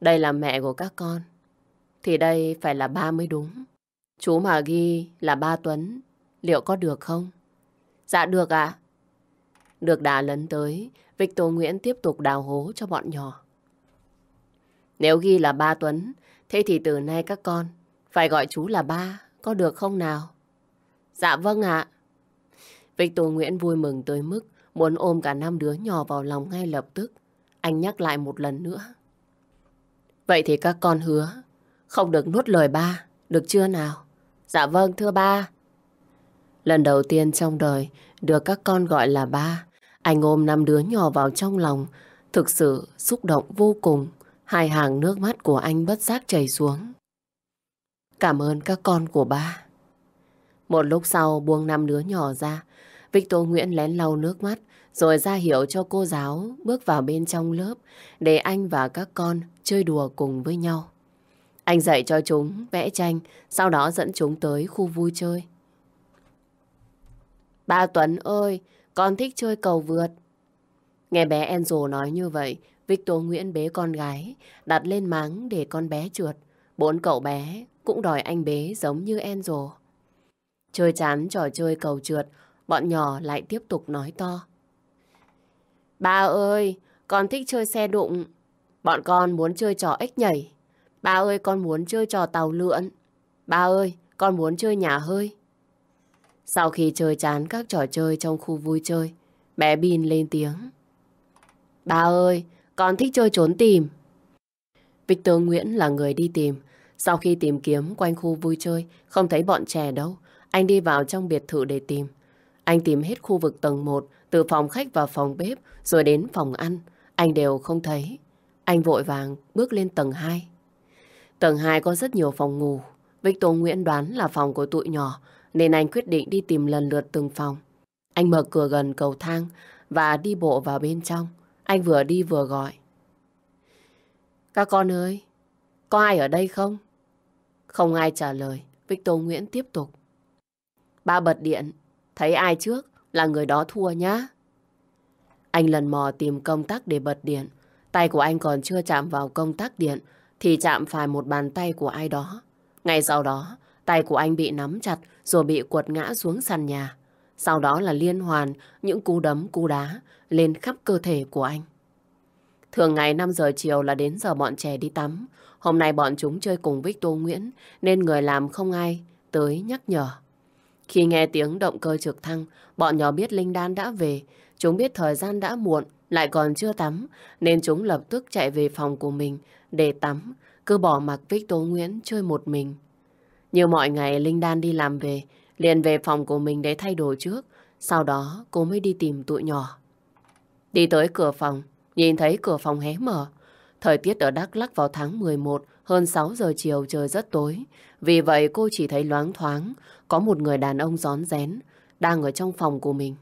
Đây là mẹ của các con. Thì đây phải là ba mới đúng. Chú mà ghi là ba Tuấn, liệu có được không? Dạ được ạ. Được đà lấn tới, Victor Nguyễn tiếp tục đào hố cho bọn nhỏ. Nếu ghi là ba Tuấn, thế thì từ nay các con phải gọi chú là ba, có được không nào? Dạ vâng ạ. Victor Nguyễn vui mừng tới mức muốn ôm cả năm đứa nhỏ vào lòng ngay lập tức. Anh nhắc lại một lần nữa. Vậy thì các con hứa không được nuốt lời ba, được chưa nào? Dạ vâng thưa ba. Lần đầu tiên trong đời được các con gọi là ba, anh ôm năm đứa nhỏ vào trong lòng, thực sự xúc động vô cùng. Hai hàng nước mắt của anh bất giác chảy xuống. Cảm ơn các con của ba. Một lúc sau buông năm đứa nhỏ ra, Victor Nguyễn lén lau nước mắt rồi ra hiệu cho cô giáo bước vào bên trong lớp để anh và các con chơi đùa cùng với nhau. Anh dạy cho chúng vẽ tranh, sau đó dẫn chúng tới khu vui chơi. Ba Tuấn ơi, con thích chơi cầu vượt. Nghe bé Enzo nói như vậy, Victor Nguyễn bế con gái, đặt lên máng để con bé trượt. Bốn cậu bé cũng đòi anh bế giống như Enzo. Chơi chán trò chơi cầu trượt, bọn nhỏ lại tiếp tục nói to. Ba ơi, con thích chơi xe đụng. Bọn con muốn chơi trò ếch nhảy. Ba ơi, con muốn chơi trò tàu lượn. Ba ơi, con muốn chơi nhà hơi. Sau khi chơi chán các trò chơi trong khu vui chơi, bé Bin lên tiếng. Ba ơi, con thích chơi trốn tìm. Victor Nguyễn là người đi tìm. Sau khi tìm kiếm quanh khu vui chơi, không thấy bọn trẻ đâu. Anh đi vào trong biệt thự để tìm. Anh tìm hết khu vực tầng 1, từ phòng khách vào phòng bếp, rồi đến phòng ăn. Anh đều không thấy. Anh vội vàng bước lên tầng 2. Tầng 2 có rất nhiều phòng ngủ. Victor Nguyễn đoán là phòng của tụi nhỏ, nên anh quyết định đi tìm lần lượt từng phòng. Anh mở cửa gần cầu thang và đi bộ vào bên trong. Anh vừa đi vừa gọi. Các con ơi, có ai ở đây không? Không ai trả lời, Victor Nguyễn tiếp tục. Ba bật điện, thấy ai trước là người đó thua nhá. Anh lần mò tìm công tắc để bật điện. Tay của anh còn chưa chạm vào công tắc điện thì chạm phải một bàn tay của ai đó. Ngay sau đó, tay của anh bị nắm chặt rồi bị quật ngã xuống sàn nhà. Sau đó là liên hoàn những cú đấm cú đá lên khắp cơ thể của anh. Thường ngày 5 giờ chiều là đến giờ bọn trẻ đi tắm. Hôm nay bọn chúng chơi cùng Victor Nguyễn nên người làm không ai tới nhắc nhở. Khi nghe tiếng động cơ trực thăng, bọn nhỏ biết Linh Đan đã về. Chúng biết thời gian đã muộn, lại còn chưa tắm, nên chúng lập tức chạy về phòng của mình để tắm, cứ bỏ mặc Victor Nguyễn chơi một mình. Như mọi ngày Linh Đan đi làm về, liền về phòng của mình để thay đồ trước, sau đó cô mới đi tìm tụi nhỏ. Đi tới cửa phòng, nhìn thấy cửa phòng hé mở. Thời tiết ở Đắk Lắk vào tháng 11, hơn 6 giờ chiều trời rất tối. Vì vậy cô chỉ thấy loáng thoáng, có một người đàn ông rón rén, đang ở trong phòng của mình.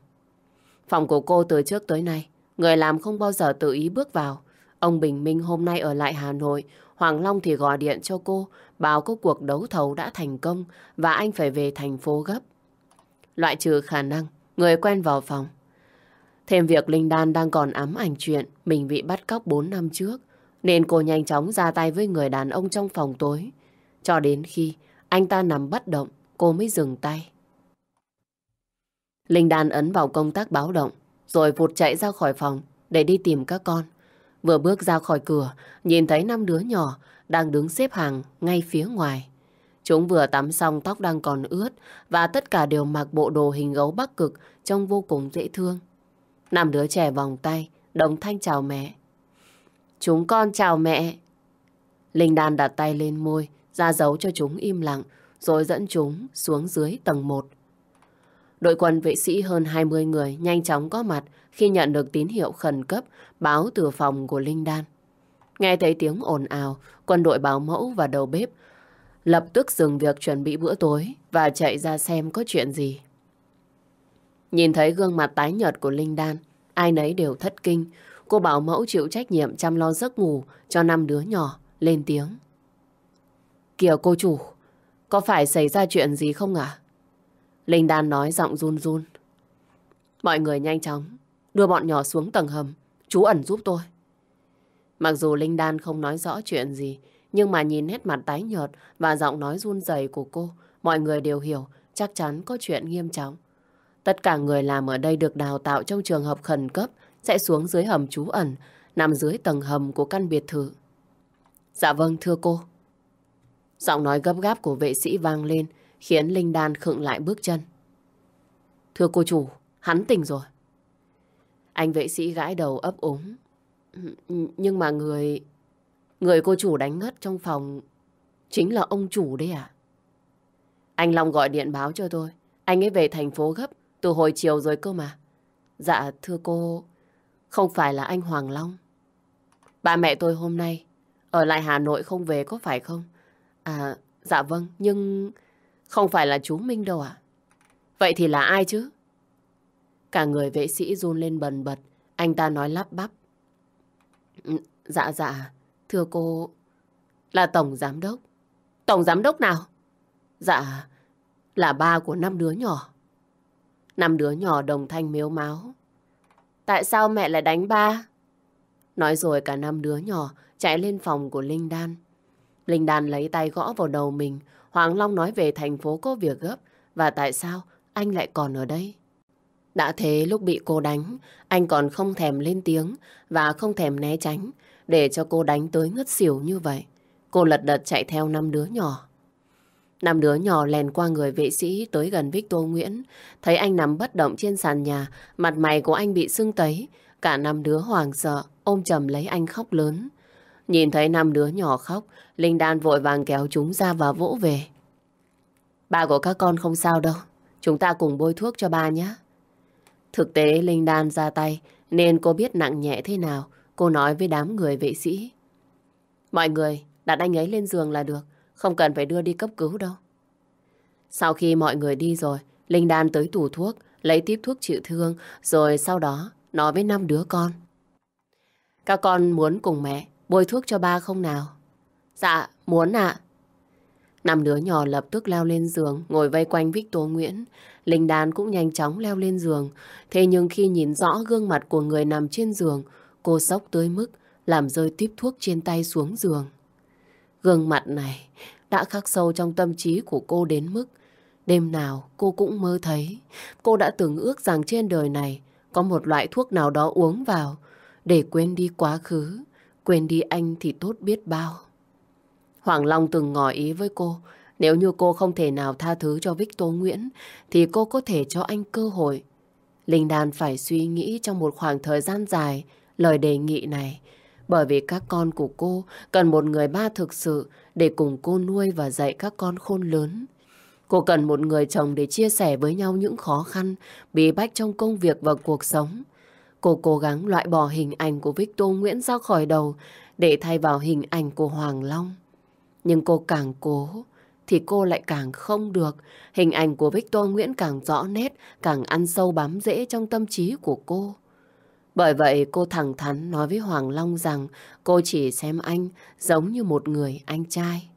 Phòng của cô từ trước tới nay, người làm không bao giờ tự ý bước vào. Ông Bình Minh hôm nay ở lại Hà Nội, Hoàng Long thì gọi điện cho cô, bảo có cuộc đấu thầu đã thành công và anh phải về thành phố gấp. Loại trừ khả năng, người quen vào phòng. Thêm việc Linh Đan đang còn ám ảnh chuyện mình bị bắt cóc 4 năm trước, nên cô nhanh chóng ra tay với người đàn ông trong phòng tối. Cho đến khi anh ta nằm bất động, cô mới dừng tay. Linh Đan ấn vào công tác báo động, rồi vụt chạy ra khỏi phòng để đi tìm các con. Vừa bước ra khỏi cửa, nhìn thấy năm đứa nhỏ đang đứng xếp hàng ngay phía ngoài. Chúng vừa tắm xong tóc đang còn ướt và tất cả đều mặc bộ đồ hình gấu bắc cực trông vô cùng dễ thương. Năm đứa trẻ vòng tay, đồng thanh chào mẹ. Chúng con chào mẹ. Linh Đan đặt tay lên môi, ra dấu cho chúng im lặng, rồi dẫn chúng xuống dưới tầng 1. Đội quân vệ sĩ hơn 20 người nhanh chóng có mặt khi nhận được tín hiệu khẩn cấp báo từ phòng của Linh Đan. Nghe thấy tiếng ồn ào, quân đội báo mẫu và đầu bếp lập tức dừng việc chuẩn bị bữa tối và chạy ra xem có chuyện gì. Nhìn thấy gương mặt tái nhợt của Linh Đan, ai nấy đều thất kinh. Cô bảo mẫu chịu trách nhiệm chăm lo giấc ngủ cho năm đứa nhỏ, lên tiếng. Kìa cô chủ, có phải xảy ra chuyện gì không ạ? Linh Đan nói giọng run run. Mọi người nhanh chóng đưa bọn nhỏ xuống tầng hầm, chú ẩn giúp tôi. Mặc dù Linh Đan không nói rõ chuyện gì, nhưng mà nhìn nét mặt tái nhợt và giọng nói run rẩy của cô, mọi người đều hiểu chắc chắn có chuyện nghiêm trọng. Tất cả người làm ở đây được đào tạo trong trường hợp khẩn cấp sẽ xuống dưới hầm trú ẩn, nằm dưới tầng hầm của căn biệt thự. Dạ vâng, thưa cô. Giọng nói gấp gáp của vệ sĩ vang lên, khiến Linh Đan khựng lại bước chân. Thưa cô chủ, hắn tỉnh rồi. Anh vệ sĩ gãi đầu ấp úng. Nhưng mà người... Người cô chủ đánh ngất trong phòng chính là ông chủ đấy à? Anh Long gọi điện báo cho tôi. Anh ấy về thành phố gấp từ hồi chiều rồi cơ mà. Dạ thưa cô, không phải là anh Hoàng Long. Ba mẹ tôi hôm nay ở lại Hà Nội không về có phải không? À, dạ vâng, nhưng không phải là chú Minh đâu à Vậy thì là ai chứ? Cả người vệ sĩ run lên bần bật, anh ta nói lắp bắp. Ừ, dạ dạ, thưa cô, là Tổng Giám Đốc. Tổng Giám Đốc nào? Dạ, là ba của năm đứa nhỏ. Năm đứa nhỏ đồng thanh miếu máu. Tại sao mẹ lại đánh ba? Nói rồi cả năm đứa nhỏ chạy lên phòng của Linh Đan. Linh Đan lấy tay gõ vào đầu mình. Hoàng Long nói về thành phố có việc gấp. Và tại sao anh lại còn ở đây? Đã thế lúc bị cô đánh, anh còn không thèm lên tiếng và không thèm né tránh để cho cô đánh tới ngất xỉu như vậy. Cô lật đật chạy theo năm đứa nhỏ. Năm đứa nhỏ lèn qua người vệ sĩ tới gần Victor Nguyễn. Thấy anh nằm bất động trên sàn nhà, mặt mày của anh bị sưng tấy. Cả năm đứa hoàng sợ, ôm chầm lấy anh khóc lớn. Nhìn thấy năm đứa nhỏ khóc, Linh Đan vội vàng kéo chúng ra và vỗ về. Ba của các con không sao đâu, chúng ta cùng bôi thuốc cho ba nhé. Thực tế Linh Đan ra tay nên cô biết nặng nhẹ thế nào. Cô nói với đám người vệ sĩ. Mọi người đặt anh ấy lên giường là được. Không cần phải đưa đi cấp cứu đâu. Sau khi mọi người đi rồi, Linh Đan tới tủ thuốc, lấy tiếp thuốc trị thương, rồi sau đó nói với năm đứa con. Các con muốn cùng mẹ bôi thuốc cho ba không nào? Dạ, muốn ạ. Năm đứa nhỏ lập tức leo lên giường, ngồi vây quanh Victor Nguyễn. Linh Đan cũng nhanh chóng leo lên giường. Thế nhưng khi nhìn rõ gương mặt của người nằm trên giường, cô sốc tới mức làm rơi tiếp thuốc trên tay xuống giường. Gương mặt này đã khắc sâu trong tâm trí của cô đến mức đêm nào cô cũng mơ thấy. Cô đã từng ước rằng trên đời này có một loại thuốc nào đó uống vào để quên đi quá khứ, quên đi anh thì tốt biết bao. Hoàng Long từng ngỏ ý với cô, nếu như cô không thể nào tha thứ cho Victor Nguyễn, thì cô có thể cho anh cơ hội. Linh Đan phải suy nghĩ trong một khoảng thời gian dài lời đề nghị này, bởi vì các con của cô cần một người ba thực sự để cùng cô nuôi và dạy các con khôn lớn. Cô cần một người chồng để chia sẻ với nhau những khó khăn, bí bách trong công việc và cuộc sống. Cô cố gắng loại bỏ hình ảnh của Victor Nguyễn ra khỏi đầu để thay vào hình ảnh của Hoàng Long. Nhưng cô càng cố thì cô lại càng không được. Hình ảnh của Victor Nguyễn càng rõ nét, càng ăn sâu bám rễ trong tâm trí của cô. Bởi vậy cô thẳng thắn nói với Hoàng Long rằng cô chỉ xem anh giống như một người anh trai.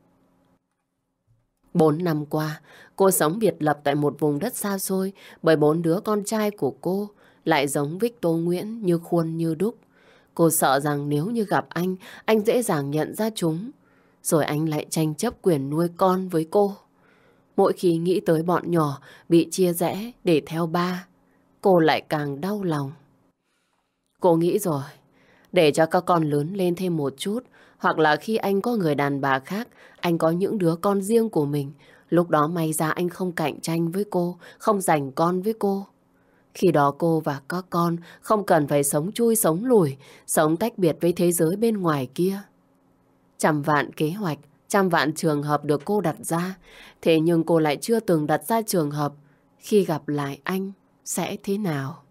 Bốn năm qua, cô sống biệt lập tại một vùng đất xa xôi bởi bốn đứa con trai của cô lại giống Victor Nguyễn như khuôn như đúc. Cô sợ rằng nếu như gặp anh, anh dễ dàng nhận ra chúng. Rồi anh lại tranh chấp quyền nuôi con với cô. Mỗi khi nghĩ tới bọn nhỏ bị chia rẽ để theo ba, cô lại càng đau lòng. Cô nghĩ rồi, để cho các con lớn lên thêm một chút, hoặc là khi anh có người đàn bà khác, anh có những đứa con riêng của mình, lúc đó may ra anh không cạnh tranh với cô, không giành con với cô. Khi đó cô và các con không cần phải sống chui sống lùi, sống tách biệt với thế giới bên ngoài kia. Trăm vạn kế hoạch, trăm vạn trường hợp được cô đặt ra, thế nhưng cô lại chưa từng đặt ra trường hợp khi gặp lại anh sẽ thế nào.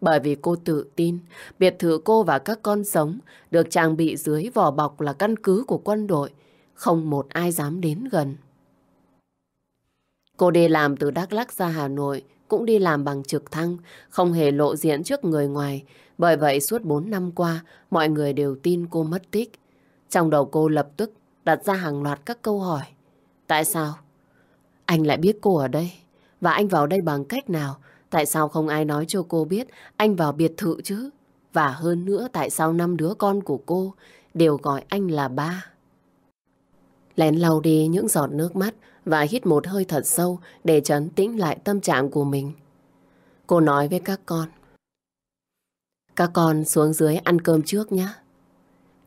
Bởi vì cô tự tin, biệt thự cô và các con sống được trang bị dưới vỏ bọc là căn cứ của quân đội, không một ai dám đến gần. Cô đi làm từ Đắk Lắk ra Hà Nội, cũng đi làm bằng trực thăng, không hề lộ diện trước người ngoài. Bởi vậy suốt 4 năm qua, mọi người đều tin cô mất tích. Trong đầu cô lập tức đặt ra hàng loạt các câu hỏi. Tại sao? Anh lại biết cô ở đây? Và anh vào đây bằng cách nào? Tại sao không ai nói cho cô biết anh vào biệt thự chứ? Và hơn nữa, tại sao năm đứa con của cô đều gọi anh là ba? Lén lau đi những giọt nước mắt và hít một hơi thật sâu để trấn tĩnh lại tâm trạng của mình. Cô nói với các con. Các con xuống dưới ăn cơm trước nhé.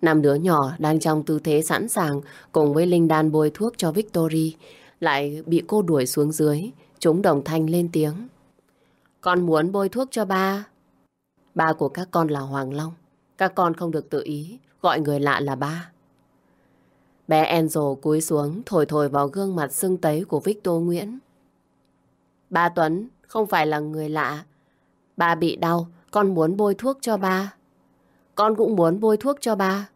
Năm đứa nhỏ đang trong tư thế sẵn sàng cùng với Linh Đan bôi thuốc cho Victory lại bị cô đuổi xuống dưới. Chúng đồng thanh lên tiếng. Con muốn bôi thuốc cho ba. Ba của các con là Hoàng Long. Các con không được tự ý gọi người lạ là ba. Bé Angel cúi xuống thổi thổi vào gương mặt sưng tấy của Victor Nguyễn. Ba Tuấn không phải là người lạ. Ba bị đau, con muốn bôi thuốc cho ba. Con cũng muốn bôi thuốc cho ba.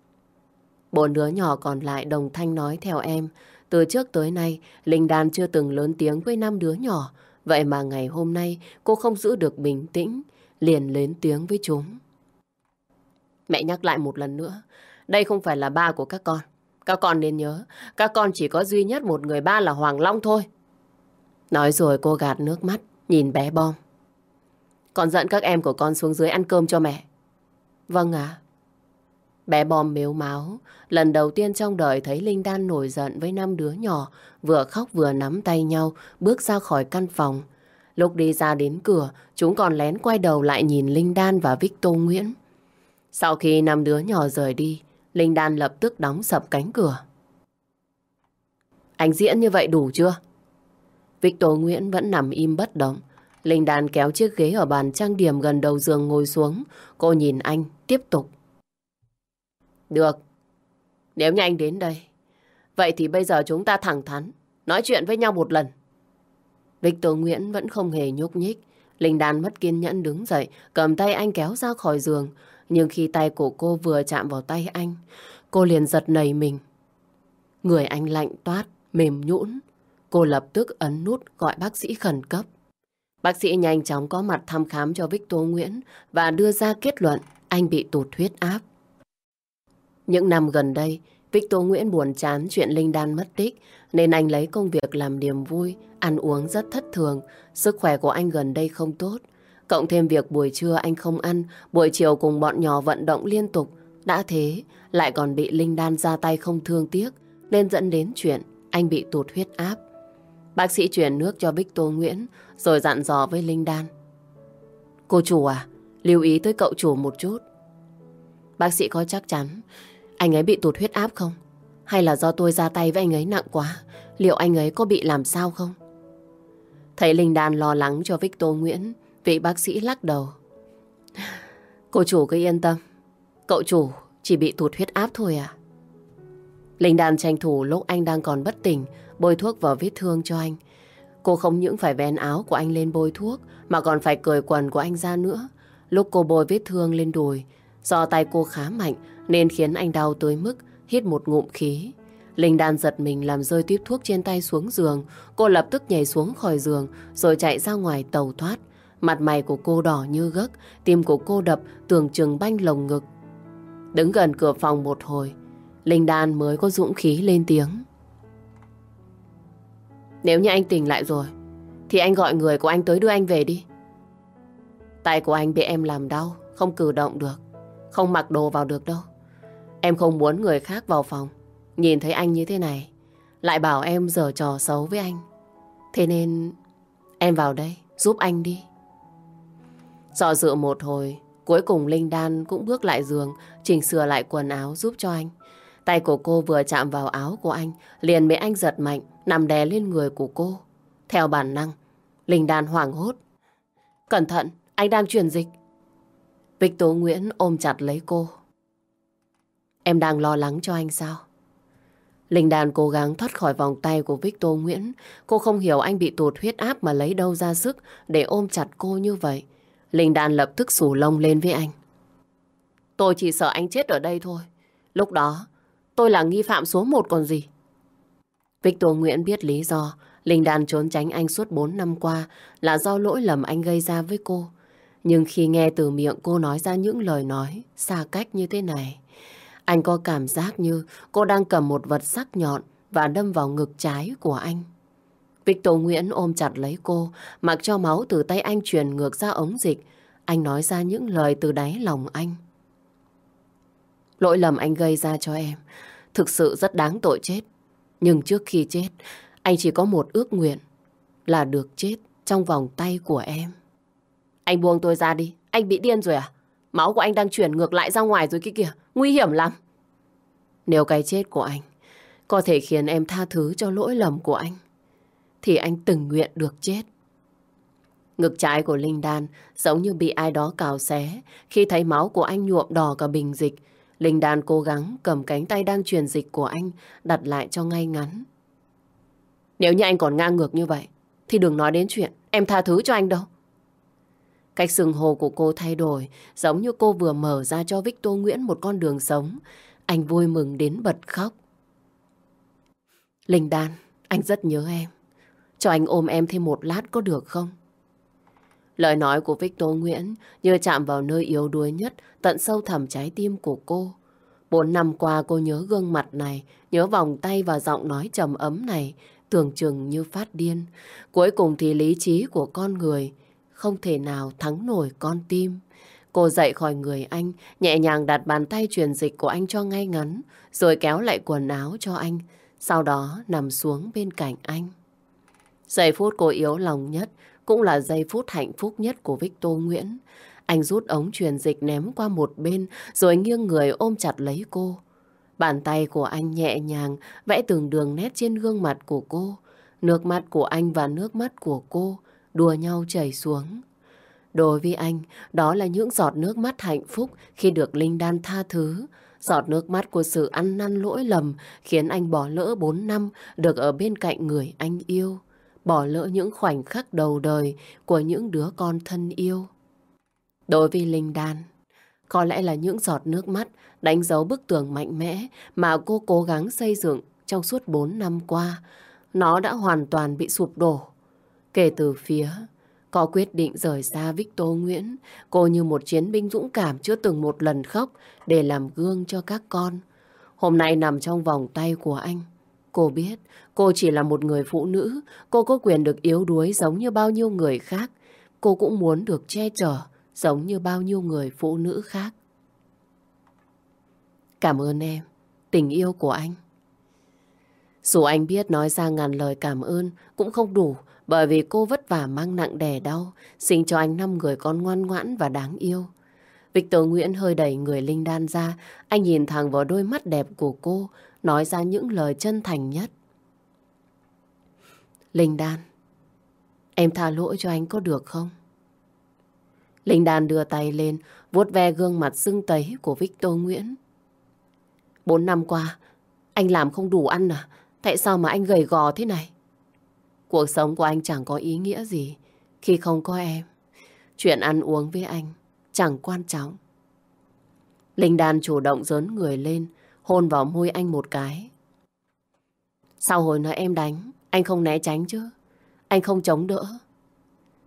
Bốn đứa nhỏ còn lại đồng thanh nói theo em. Từ trước tới nay, Linh Đan chưa từng lớn tiếng với năm đứa nhỏ. Vậy mà ngày hôm nay cô không giữ được bình tĩnh, liền lên tiếng với chúng. Mẹ nhắc lại một lần nữa, đây không phải là ba của các con. Các con nên nhớ, các con chỉ có duy nhất một người ba là Hoàng Long thôi. Nói rồi cô gạt nước mắt, nhìn bé bom. Con dẫn các em của con xuống dưới ăn cơm cho mẹ. Vâng ạ. Bé bom mếu máu, lần đầu tiên trong đời thấy Linh Đan nổi giận với năm đứa nhỏ, vừa khóc vừa nắm tay nhau, bước ra khỏi căn phòng. Lúc đi ra đến cửa, chúng còn lén quay đầu lại nhìn Linh Đan và Victor Nguyễn. Sau khi năm đứa nhỏ rời đi, Linh Đan lập tức đóng sập cánh cửa. Anh diễn như vậy đủ chưa? Victor Nguyễn vẫn nằm im bất động. Linh Đan kéo chiếc ghế ở bàn trang điểm gần đầu giường ngồi xuống. Cô nhìn anh, tiếp tục. Được. Nếu như anh đến đây, vậy thì bây giờ chúng ta thẳng thắn, nói chuyện với nhau một lần. Victor Nguyễn vẫn không hề nhúc nhích. Linh Đan mất kiên nhẫn đứng dậy, cầm tay anh kéo ra khỏi giường. Nhưng khi tay của cô vừa chạm vào tay anh, cô liền giật nảy mình. Người anh lạnh toát, mềm nhũn. Cô lập tức ấn nút gọi bác sĩ khẩn cấp. Bác sĩ nhanh chóng có mặt thăm khám cho Victor Nguyễn và đưa ra kết luận anh bị tụt huyết áp. Những năm gần đây, Victor Nguyễn buồn chán chuyện Linh Đan mất tích nên anh lấy công việc làm niềm vui, ăn uống rất thất thường. Sức khỏe của anh gần đây không tốt. Cộng thêm việc buổi trưa anh không ăn, buổi chiều cùng bọn nhỏ vận động liên tục. Đã thế, lại còn bị Linh Đan ra tay không thương tiếc, nên dẫn đến chuyện anh bị tụt huyết áp. Bác sĩ truyền nước cho Victor Nguyễn rồi dặn dò với Linh Đan. Cô chủ à, lưu ý tới cậu chủ một chút. Bác sĩ có chắc chắn anh ấy bị tụt huyết áp không? Hay là do tôi ra tay với anh ấy nặng quá? Liệu anh ấy có bị làm sao không? Thấy Linh Đan lo lắng cho Victor Nguyễn, vị bác sĩ lắc đầu. Cô chủ cứ yên tâm, cậu chủ chỉ bị tụt huyết áp thôi à? Linh Đan tranh thủ lúc anh đang còn bất tỉnh, bôi thuốc vào vết thương cho anh. Cô không những phải vén áo của anh lên bôi thuốc, mà còn phải cởi quần của anh ra nữa. Lúc cô bôi vết thương lên đùi, do tay cô khá mạnh nên khiến anh đau tới mức hít một ngụm khí. Linh Đan giật mình làm rơi tiếp thuốc trên tay xuống giường. Cô lập tức nhảy xuống khỏi giường rồi chạy ra ngoài tàu thoát. Mặt mày của cô đỏ như gấc, tim của cô đập tưởng chừng banh lồng ngực. Đứng gần cửa phòng một hồi, Linh Đan mới có dũng khí lên tiếng. Nếu như anh tỉnh lại rồi, thì anh gọi người của anh tới đưa anh về đi. Tay của anh bị em làm đau, không cử động được, không mặc đồ vào được đâu. Em không muốn người khác vào phòng, nhìn thấy anh như thế này, lại bảo em giở trò xấu với anh. Thế nên em vào đây, giúp anh đi. Dọ dự một hồi, cuối cùng Linh Đan cũng bước lại giường, chỉnh sửa lại quần áo giúp cho anh. Tay của cô vừa chạm vào áo của anh, liền bị anh giật mạnh, nằm đè lên người của cô. Theo bản năng, Linh Đan hoảng hốt. Cẩn thận, anh đang truyền dịch. Victor Nguyễn ôm chặt lấy cô. Em đang lo lắng cho anh sao? Linh Đan cố gắng thoát khỏi vòng tay của Victor Nguyễn. Cô không hiểu anh bị tụt huyết áp mà lấy đâu ra sức để ôm chặt cô như vậy. Linh Đan lập tức sủ lông lên với anh. Tôi chỉ sợ anh chết ở đây thôi. Lúc đó, tôi là nghi phạm số một còn gì. Victor Nguyễn biết lý do Linh Đan trốn tránh anh suốt 4 năm qua là do lỗi lầm anh gây ra với cô. Nhưng khi nghe từ miệng cô nói ra những lời nói xa cách như thế này, anh có cảm giác như cô đang cầm một vật sắc nhọn và đâm vào ngực trái của anh. Victor Nguyễn ôm chặt lấy cô, mặc cho máu từ tay anh truyền ngược ra ống dịch. Anh nói ra những lời từ đáy lòng anh. Lỗi lầm anh gây ra cho em thực sự rất đáng tội chết. Nhưng trước khi chết, anh chỉ có một ước nguyện là được chết trong vòng tay của em. Anh buông tôi ra đi, anh bị điên rồi à? Máu của anh đang chuyển ngược lại ra ngoài rồi kia kìa, nguy hiểm lắm. Nếu cái chết của anh có thể khiến em tha thứ cho lỗi lầm của anh, thì anh từng nguyện được chết. Ngực trái của Linh Đan giống như bị ai đó cào xé. Khi thấy máu của anh nhuộm đỏ cả bình dịch, Linh Đan cố gắng cầm cánh tay đang truyền dịch của anh đặt lại cho ngay ngắn. Nếu như anh còn ngang ngược như vậy, thì đừng nói đến chuyện em tha thứ cho anh đâu. Cách sừng hồ của cô thay đổi, giống như cô vừa mở ra cho Victor Nguyễn một con đường sống. Anh vui mừng đến bật khóc. Linh Đan, anh rất nhớ em. Cho anh ôm em thêm một lát có được không? Lời nói của Victor Nguyễn như chạm vào nơi yếu đuối nhất, tận sâu thẳm trái tim của cô. Bốn năm qua cô nhớ gương mặt này, nhớ vòng tay và giọng nói trầm ấm này, tưởng chừng như phát điên. Cuối cùng thì lý trí của con người không thể nào thắng nổi con tim. Cô dậy khỏi người anh, nhẹ nhàng đặt bàn tay truyền dịch của anh cho ngay ngắn, rồi kéo lại quần áo cho anh, sau đó nằm xuống bên cạnh anh. Giây phút cô yếu lòng nhất cũng là giây phút hạnh phúc nhất của Victor Nguyễn. Anh rút ống truyền dịch ném qua một bên rồi nghiêng người ôm chặt lấy cô. Bàn tay của anh nhẹ nhàng vẽ từng đường nét trên gương mặt của cô. Nước mắt của anh và nước mắt của cô đùa nhau chảy xuống. Đối với anh, đó là những giọt nước mắt hạnh phúc khi được Linh Đan tha thứ. Giọt nước mắt của sự ăn năn lỗi lầm khiến anh bỏ lỡ 4 năm được ở bên cạnh người anh yêu bỏ lỡ những khoảnh khắc đầu đời của những đứa con thân yêu. Đối với Linh Đan, có lẽ là những giọt nước mắt đánh dấu bức tường mạnh mẽ mà cô cố gắng xây dựng trong suốt 4 năm qua. Nó đã hoàn toàn bị sụp đổ. Kể từ phía có quyết định rời xa Victor Nguyễn, cô như một chiến binh dũng cảm chưa từng một lần khóc để làm gương cho các con. Hôm nay nằm trong vòng tay của anh. Cô biết cô chỉ là một người phụ nữ, cô có quyền được yếu đuối giống như bao nhiêu người khác. Cô cũng muốn được che chở giống như bao nhiêu người phụ nữ khác. Cảm ơn em, tình yêu của anh. Dù anh biết nói ra ngàn lời cảm ơn cũng không đủ bởi vì cô vất vả mang nặng đè đau, sinh cho anh năm người con ngoan ngoãn và đáng yêu. Victor Nguyễn hơi đẩy người Linh Đan ra, anh nhìn thẳng vào đôi mắt đẹp của cô, nói ra những lời chân thành nhất. Linh Đan, em tha lỗi cho anh có được không? Linh Đan đưa tay lên, vuốt ve gương mặt sưng tấy của Victor Nguyễn. Bốn năm qua, anh làm không đủ ăn à? Tại sao mà anh gầy gò thế này? Cuộc sống của anh chẳng có ý nghĩa gì khi không có em. Chuyện ăn uống với anh chẳng quan trọng. Linh Đan chủ động dớn người lên, hôn vào môi anh một cái. Sau hồi nói em đánh, anh không né tránh chứ? Anh không chống đỡ.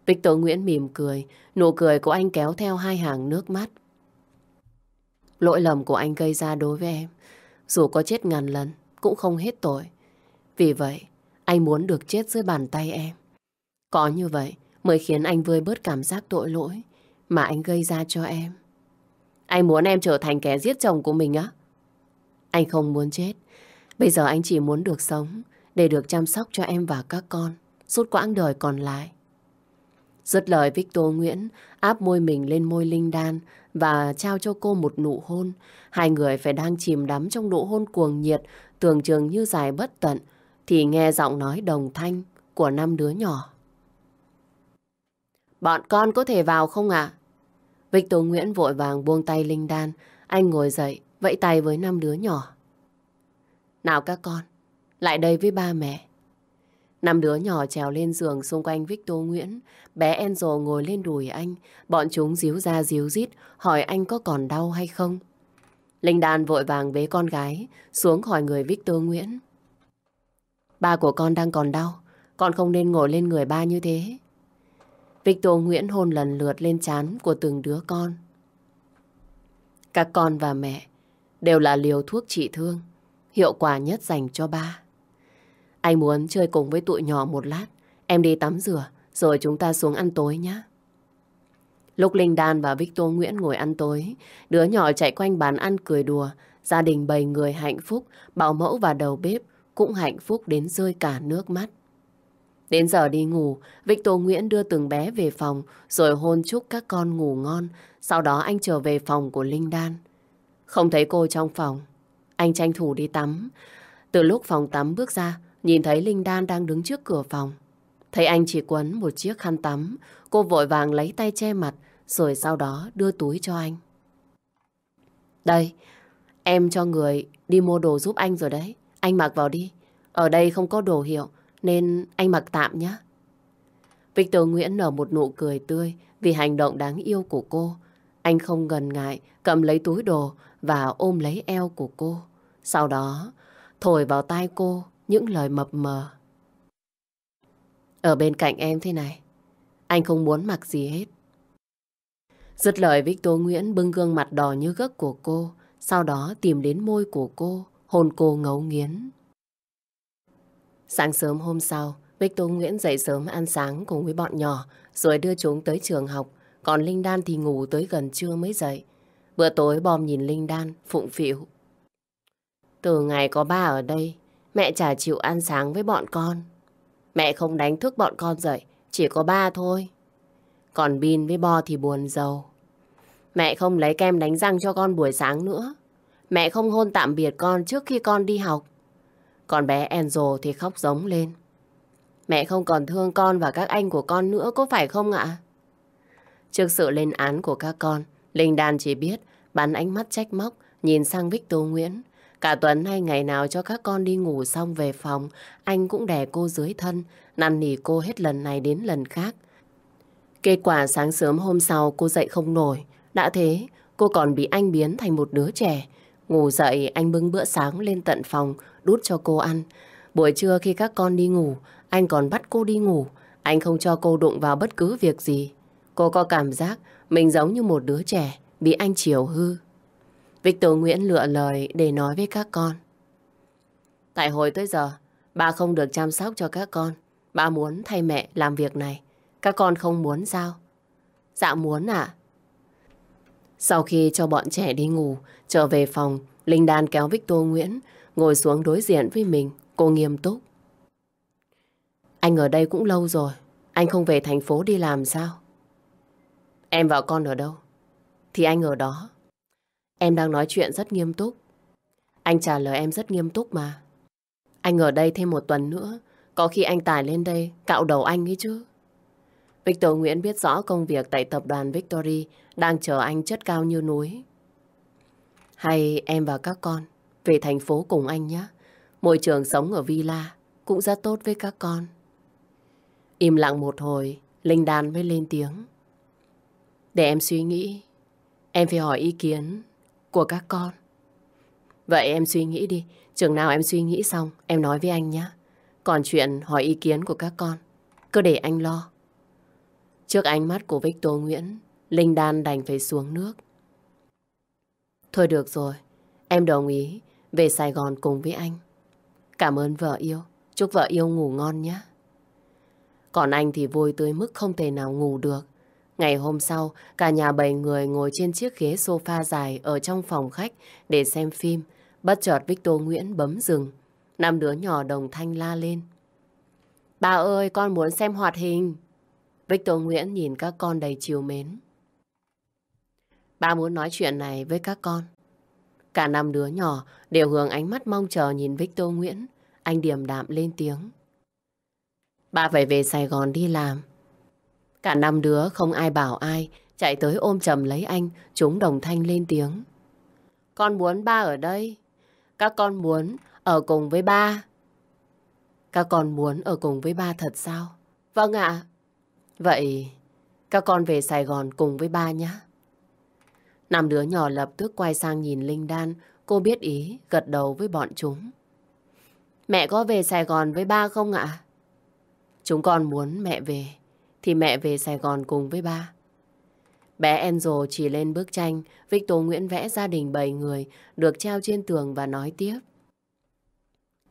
Victor Nguyễn mỉm cười, nụ cười của anh kéo theo hai hàng nước mắt. Lỗi lầm của anh gây ra đối với em, dù có chết ngàn lần, cũng không hết tội. Vì vậy, anh muốn được chết dưới bàn tay em. Có như vậy mới khiến anh vơi bớt cảm giác tội lỗi mà anh gây ra cho em. Anh muốn em trở thành kẻ giết chồng của mình á? Anh không muốn chết. Bây giờ anh chỉ muốn được sống để được chăm sóc cho em và các con, suốt quãng đời còn lại. Dứt lời, Victor Nguyễn áp môi mình lên môi Linh Đan và trao cho cô một nụ hôn. Hai người phải đang chìm đắm trong nụ hôn cuồng nhiệt, tưởng chừng như dài bất tận thì nghe giọng nói đồng thanh của năm đứa nhỏ. Bọn con có thể vào không ạ? À? Victor Nguyễn vội vàng buông tay Linh Đan. Anh ngồi dậy, vẫy tay với năm đứa nhỏ. Nào các con, lại đây với ba mẹ. Năm đứa nhỏ trèo lên giường xung quanh Victor Nguyễn. Bé Enzo ngồi lên đùi anh. Bọn chúng díu ra díu dít, hỏi anh có còn đau hay không. Linh Đan vội vàng bế con gái xuống khỏi người Victor Nguyễn. Ba của con đang còn đau, con không nên ngồi lên người ba như thế. Victor Nguyễn hôn lần lượt lên trán của từng đứa con. Các con và mẹ đều là liều thuốc trị thương, hiệu quả nhất dành cho ba. Anh muốn chơi cùng với tụi nhỏ một lát, em đi tắm rửa, rồi chúng ta xuống ăn tối nhé. Lúc Linh Đan và Victor Nguyễn ngồi ăn tối, đứa nhỏ chạy quanh bàn ăn cười đùa, gia đình bầy người hạnh phúc, bảo mẫu và đầu bếp cũng hạnh phúc đến rơi cả nước mắt. Đến giờ đi ngủ, Victor Nguyễn đưa từng bé về phòng rồi hôn chúc các con ngủ ngon. Sau đó anh trở về phòng của Linh Đan. Không thấy cô trong phòng. Anh tranh thủ đi tắm. Từ lúc phòng tắm bước ra, nhìn thấy Linh Đan đang đứng trước cửa phòng. Thấy anh chỉ quấn một chiếc khăn tắm, cô vội vàng lấy tay che mặt rồi sau đó đưa túi cho anh. Đây, em cho người đi mua đồ giúp anh rồi đấy. Anh mặc vào đi. Ở đây không có đồ hiệu, nên anh mặc tạm nhé. Victor Nguyễn nở một nụ cười tươi vì hành động đáng yêu của cô. Anh không ngần ngại cầm lấy túi đồ và ôm lấy eo của cô. Sau đó, thổi vào tai cô những lời mập mờ. Ở bên cạnh em thế này, anh không muốn mặc gì hết. Dứt lời Victor Nguyễn bưng gương mặt đỏ như gấc của cô, sau đó tìm đến môi của cô, hôn cô ngấu nghiến. Sáng sớm hôm sau, Victor Nguyễn dậy sớm ăn sáng cùng với bọn nhỏ, rồi đưa chúng tới trường học. Còn Linh Đan thì ngủ tới gần trưa mới dậy. Bữa tối bom nhìn Linh Đan, phụng phịu. Từ ngày có ba ở đây, mẹ chả chịu ăn sáng với bọn con. Mẹ không đánh thức bọn con dậy, chỉ có ba thôi. Còn Bin với Bo thì buồn giàu. Mẹ không lấy kem đánh răng cho con buổi sáng nữa. Mẹ không hôn tạm biệt con trước khi con đi học. Còn bé Enzo thì khóc giống lên. Mẹ không còn thương con và các anh của con nữa có phải không ạ? Trước sự lên án của các con, Linh Đan chỉ biết bắn ánh mắt trách móc nhìn sang Victor Nguyễn. Cả tuần hay ngày nào cho các con đi ngủ xong về phòng, anh cũng đè cô dưới thân, năn nỉ cô hết lần này đến lần khác. Kết quả sáng sớm hôm sau cô dậy không nổi. Đã thế, cô còn bị anh biến thành một đứa trẻ. Ngủ dậy, anh bưng bữa sáng lên tận phòng, đút cho cô ăn. Buổi trưa khi các con đi ngủ, anh còn bắt cô đi ngủ. Anh không cho cô đụng vào bất cứ việc gì. Cô có cảm giác mình giống như một đứa trẻ bị anh chiều hư. Victor Nguyễn lựa lời để nói với các con. Tại hồi tới giờ, ba không được chăm sóc cho các con. Ba muốn thay mẹ làm việc này. Các con không muốn sao? Dạ muốn ạ. Sau khi cho bọn trẻ đi ngủ, trở về phòng, Linh Đan kéo Victor Nguyễn ngồi xuống đối diện với mình, Cô nghiêm túc. Anh ở đây cũng lâu rồi. Anh không về thành phố đi làm sao? Em và con ở đâu? Thì anh ở đó. Em đang nói chuyện rất nghiêm túc. Anh trả lời em rất nghiêm túc mà. Anh ở đây thêm một tuần nữa. Có khi anh Tài lên đây cạo đầu anh ấy chứ. Victor Nguyễn biết rõ công việc tại tập đoàn Victory đang chờ anh chất cao như núi. Hay em và các con về thành phố cùng anh nhé. Môi trường sống ở villa cũng rất tốt với các con. Im lặng một hồi, Linh Đan mới lên tiếng. Để em suy nghĩ, em phải hỏi ý kiến của các con. Vậy em suy nghĩ đi, chừng nào em suy nghĩ xong, em nói với anh nhé. Còn chuyện hỏi ý kiến của các con, cứ để anh lo. Trước ánh mắt của Victor Nguyễn, Linh Đan đành phải xuống nước. Thôi được rồi, em đồng ý về Sài Gòn cùng với anh. Cảm ơn vợ yêu, chúc vợ yêu ngủ ngon nhé. Còn anh thì vui tới mức không thể nào ngủ được. Ngày hôm sau, cả nhà bảy người ngồi trên chiếc ghế sofa dài ở trong phòng khách để xem phim. Bất chợt Victor Nguyễn bấm dừng Năm đứa nhỏ đồng thanh la lên. Bà ơi, con muốn xem hoạt hình. Victor Nguyễn nhìn các con đầy chiều mến. Ba muốn nói chuyện này với các con. Cả năm đứa nhỏ đều hướng ánh mắt mong chờ nhìn Victor Nguyễn. Anh điềm đạm lên tiếng. Ba phải về Sài Gòn đi làm. Cả năm đứa không ai bảo ai, chạy tới ôm chầm lấy anh, chúng đồng thanh lên tiếng. Con muốn ba ở đây. Các con muốn ở cùng với ba. Các con muốn ở cùng với ba thật sao? Vâng ạ. Vậy các con về Sài Gòn cùng với ba nhé. Năm đứa nhỏ lập tức quay sang nhìn Linh Đan, cô biết ý, gật đầu với bọn chúng. Mẹ có về Sài Gòn với ba không ạ? Chúng con muốn mẹ về, thì mẹ về Sài Gòn cùng với ba. Bé Enzo chỉ lên bức tranh, Victor Nguyễn vẽ gia đình bảy người, được treo trên tường và nói tiếp.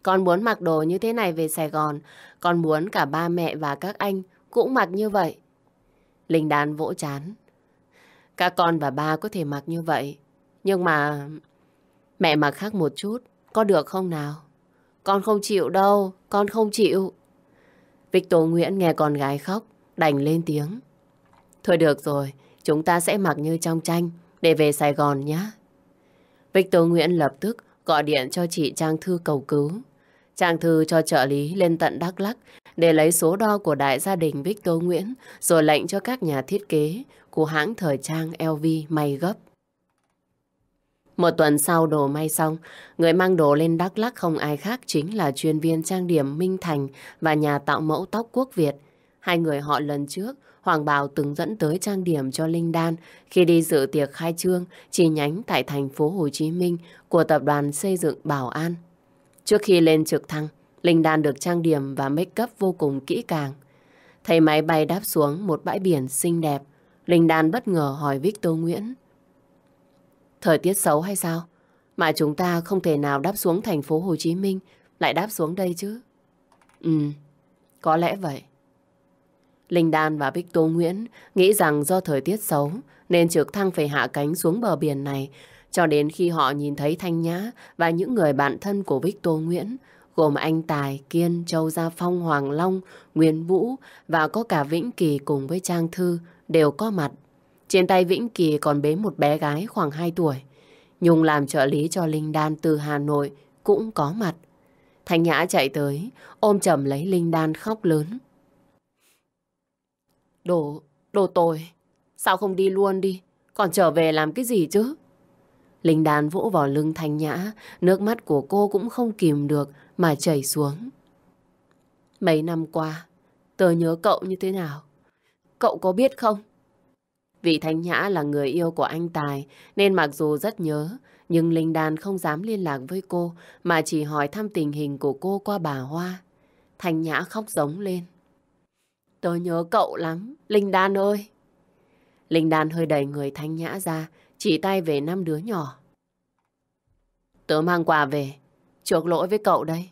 Con muốn mặc đồ như thế này về Sài Gòn, con muốn cả ba mẹ và các anh cũng mặc như vậy. Linh đàn vỗ chán. Các con và ba có thể mặc như vậy, nhưng mà mẹ mặc khác một chút, có được không nào? Con không chịu đâu, con không chịu. Victor Nguyễn nghe con gái khóc, đành lên tiếng. Thôi được rồi, chúng ta sẽ mặc như trong tranh để về Sài Gòn nhé. Victor Nguyễn lập tức gọi điện cho chị Trang Thư cầu cứu. Trang Thư cho trợ lý lên tận Đắk Lắc để lấy số đo của đại gia đình Victor Nguyễn rồi lệnh cho các nhà thiết kế của hãng thời trang LV may gấp. Một tuần sau đồ may xong, người mang đồ lên Đắk Lắc không ai khác chính là chuyên viên trang điểm Minh Thành và nhà tạo mẫu tóc Quốc Việt. Hai người họ lần trước, Hoàng Bảo từng dẫn tới trang điểm cho Linh Đan khi đi dự tiệc khai trương chi nhánh tại thành phố Hồ Chí Minh của tập đoàn xây dựng Bảo An. Trước khi lên trực thăng, Linh Đan được trang điểm và make up vô cùng kỹ càng. Thấy máy bay đáp xuống một bãi biển xinh đẹp, Linh Đan bất ngờ hỏi Victor Nguyễn. Thời tiết xấu hay sao? Mà chúng ta không thể nào đáp xuống thành phố Hồ Chí Minh, lại đáp xuống đây chứ. Ừ, có lẽ vậy. Linh Đan và Victor Nguyễn nghĩ rằng do thời tiết xấu nên trực thăng phải hạ cánh xuống bờ biển này cho đến khi họ nhìn thấy Thanh Nhã và những người bạn thân của Victor Nguyễn gồm anh Tài, Kiên, Châu Gia Phong, Hoàng Long, Nguyên Vũ và có cả Vĩnh Kỳ cùng với Trang Thư đều có mặt. Trên tay Vĩnh Kỳ còn bế một bé gái khoảng 2 tuổi. Nhung làm trợ lý cho Linh Đan từ Hà Nội cũng có mặt. Thanh Nhã chạy tới, ôm chầm lấy Linh Đan khóc lớn. Đồ, đồ tồi, sao không đi luôn đi, còn trở về làm cái gì chứ? Linh Đan vỗ vào lưng Thanh Nhã, nước mắt của cô cũng không kìm được mà chảy xuống. Mấy năm qua, tớ nhớ cậu như thế nào? Cậu có biết không? vì Thanh Nhã là người yêu của anh Tài, nên mặc dù rất nhớ, nhưng Linh Đan không dám liên lạc với cô, mà chỉ hỏi thăm tình hình của cô qua bà Hoa. Thanh Nhã khóc giống lên. Tớ nhớ cậu lắm, Linh Đan ơi. Linh Đan hơi đẩy người Thanh Nhã ra, chỉ tay về năm đứa nhỏ. Tớ mang quà về, chuộc lỗi với cậu đây.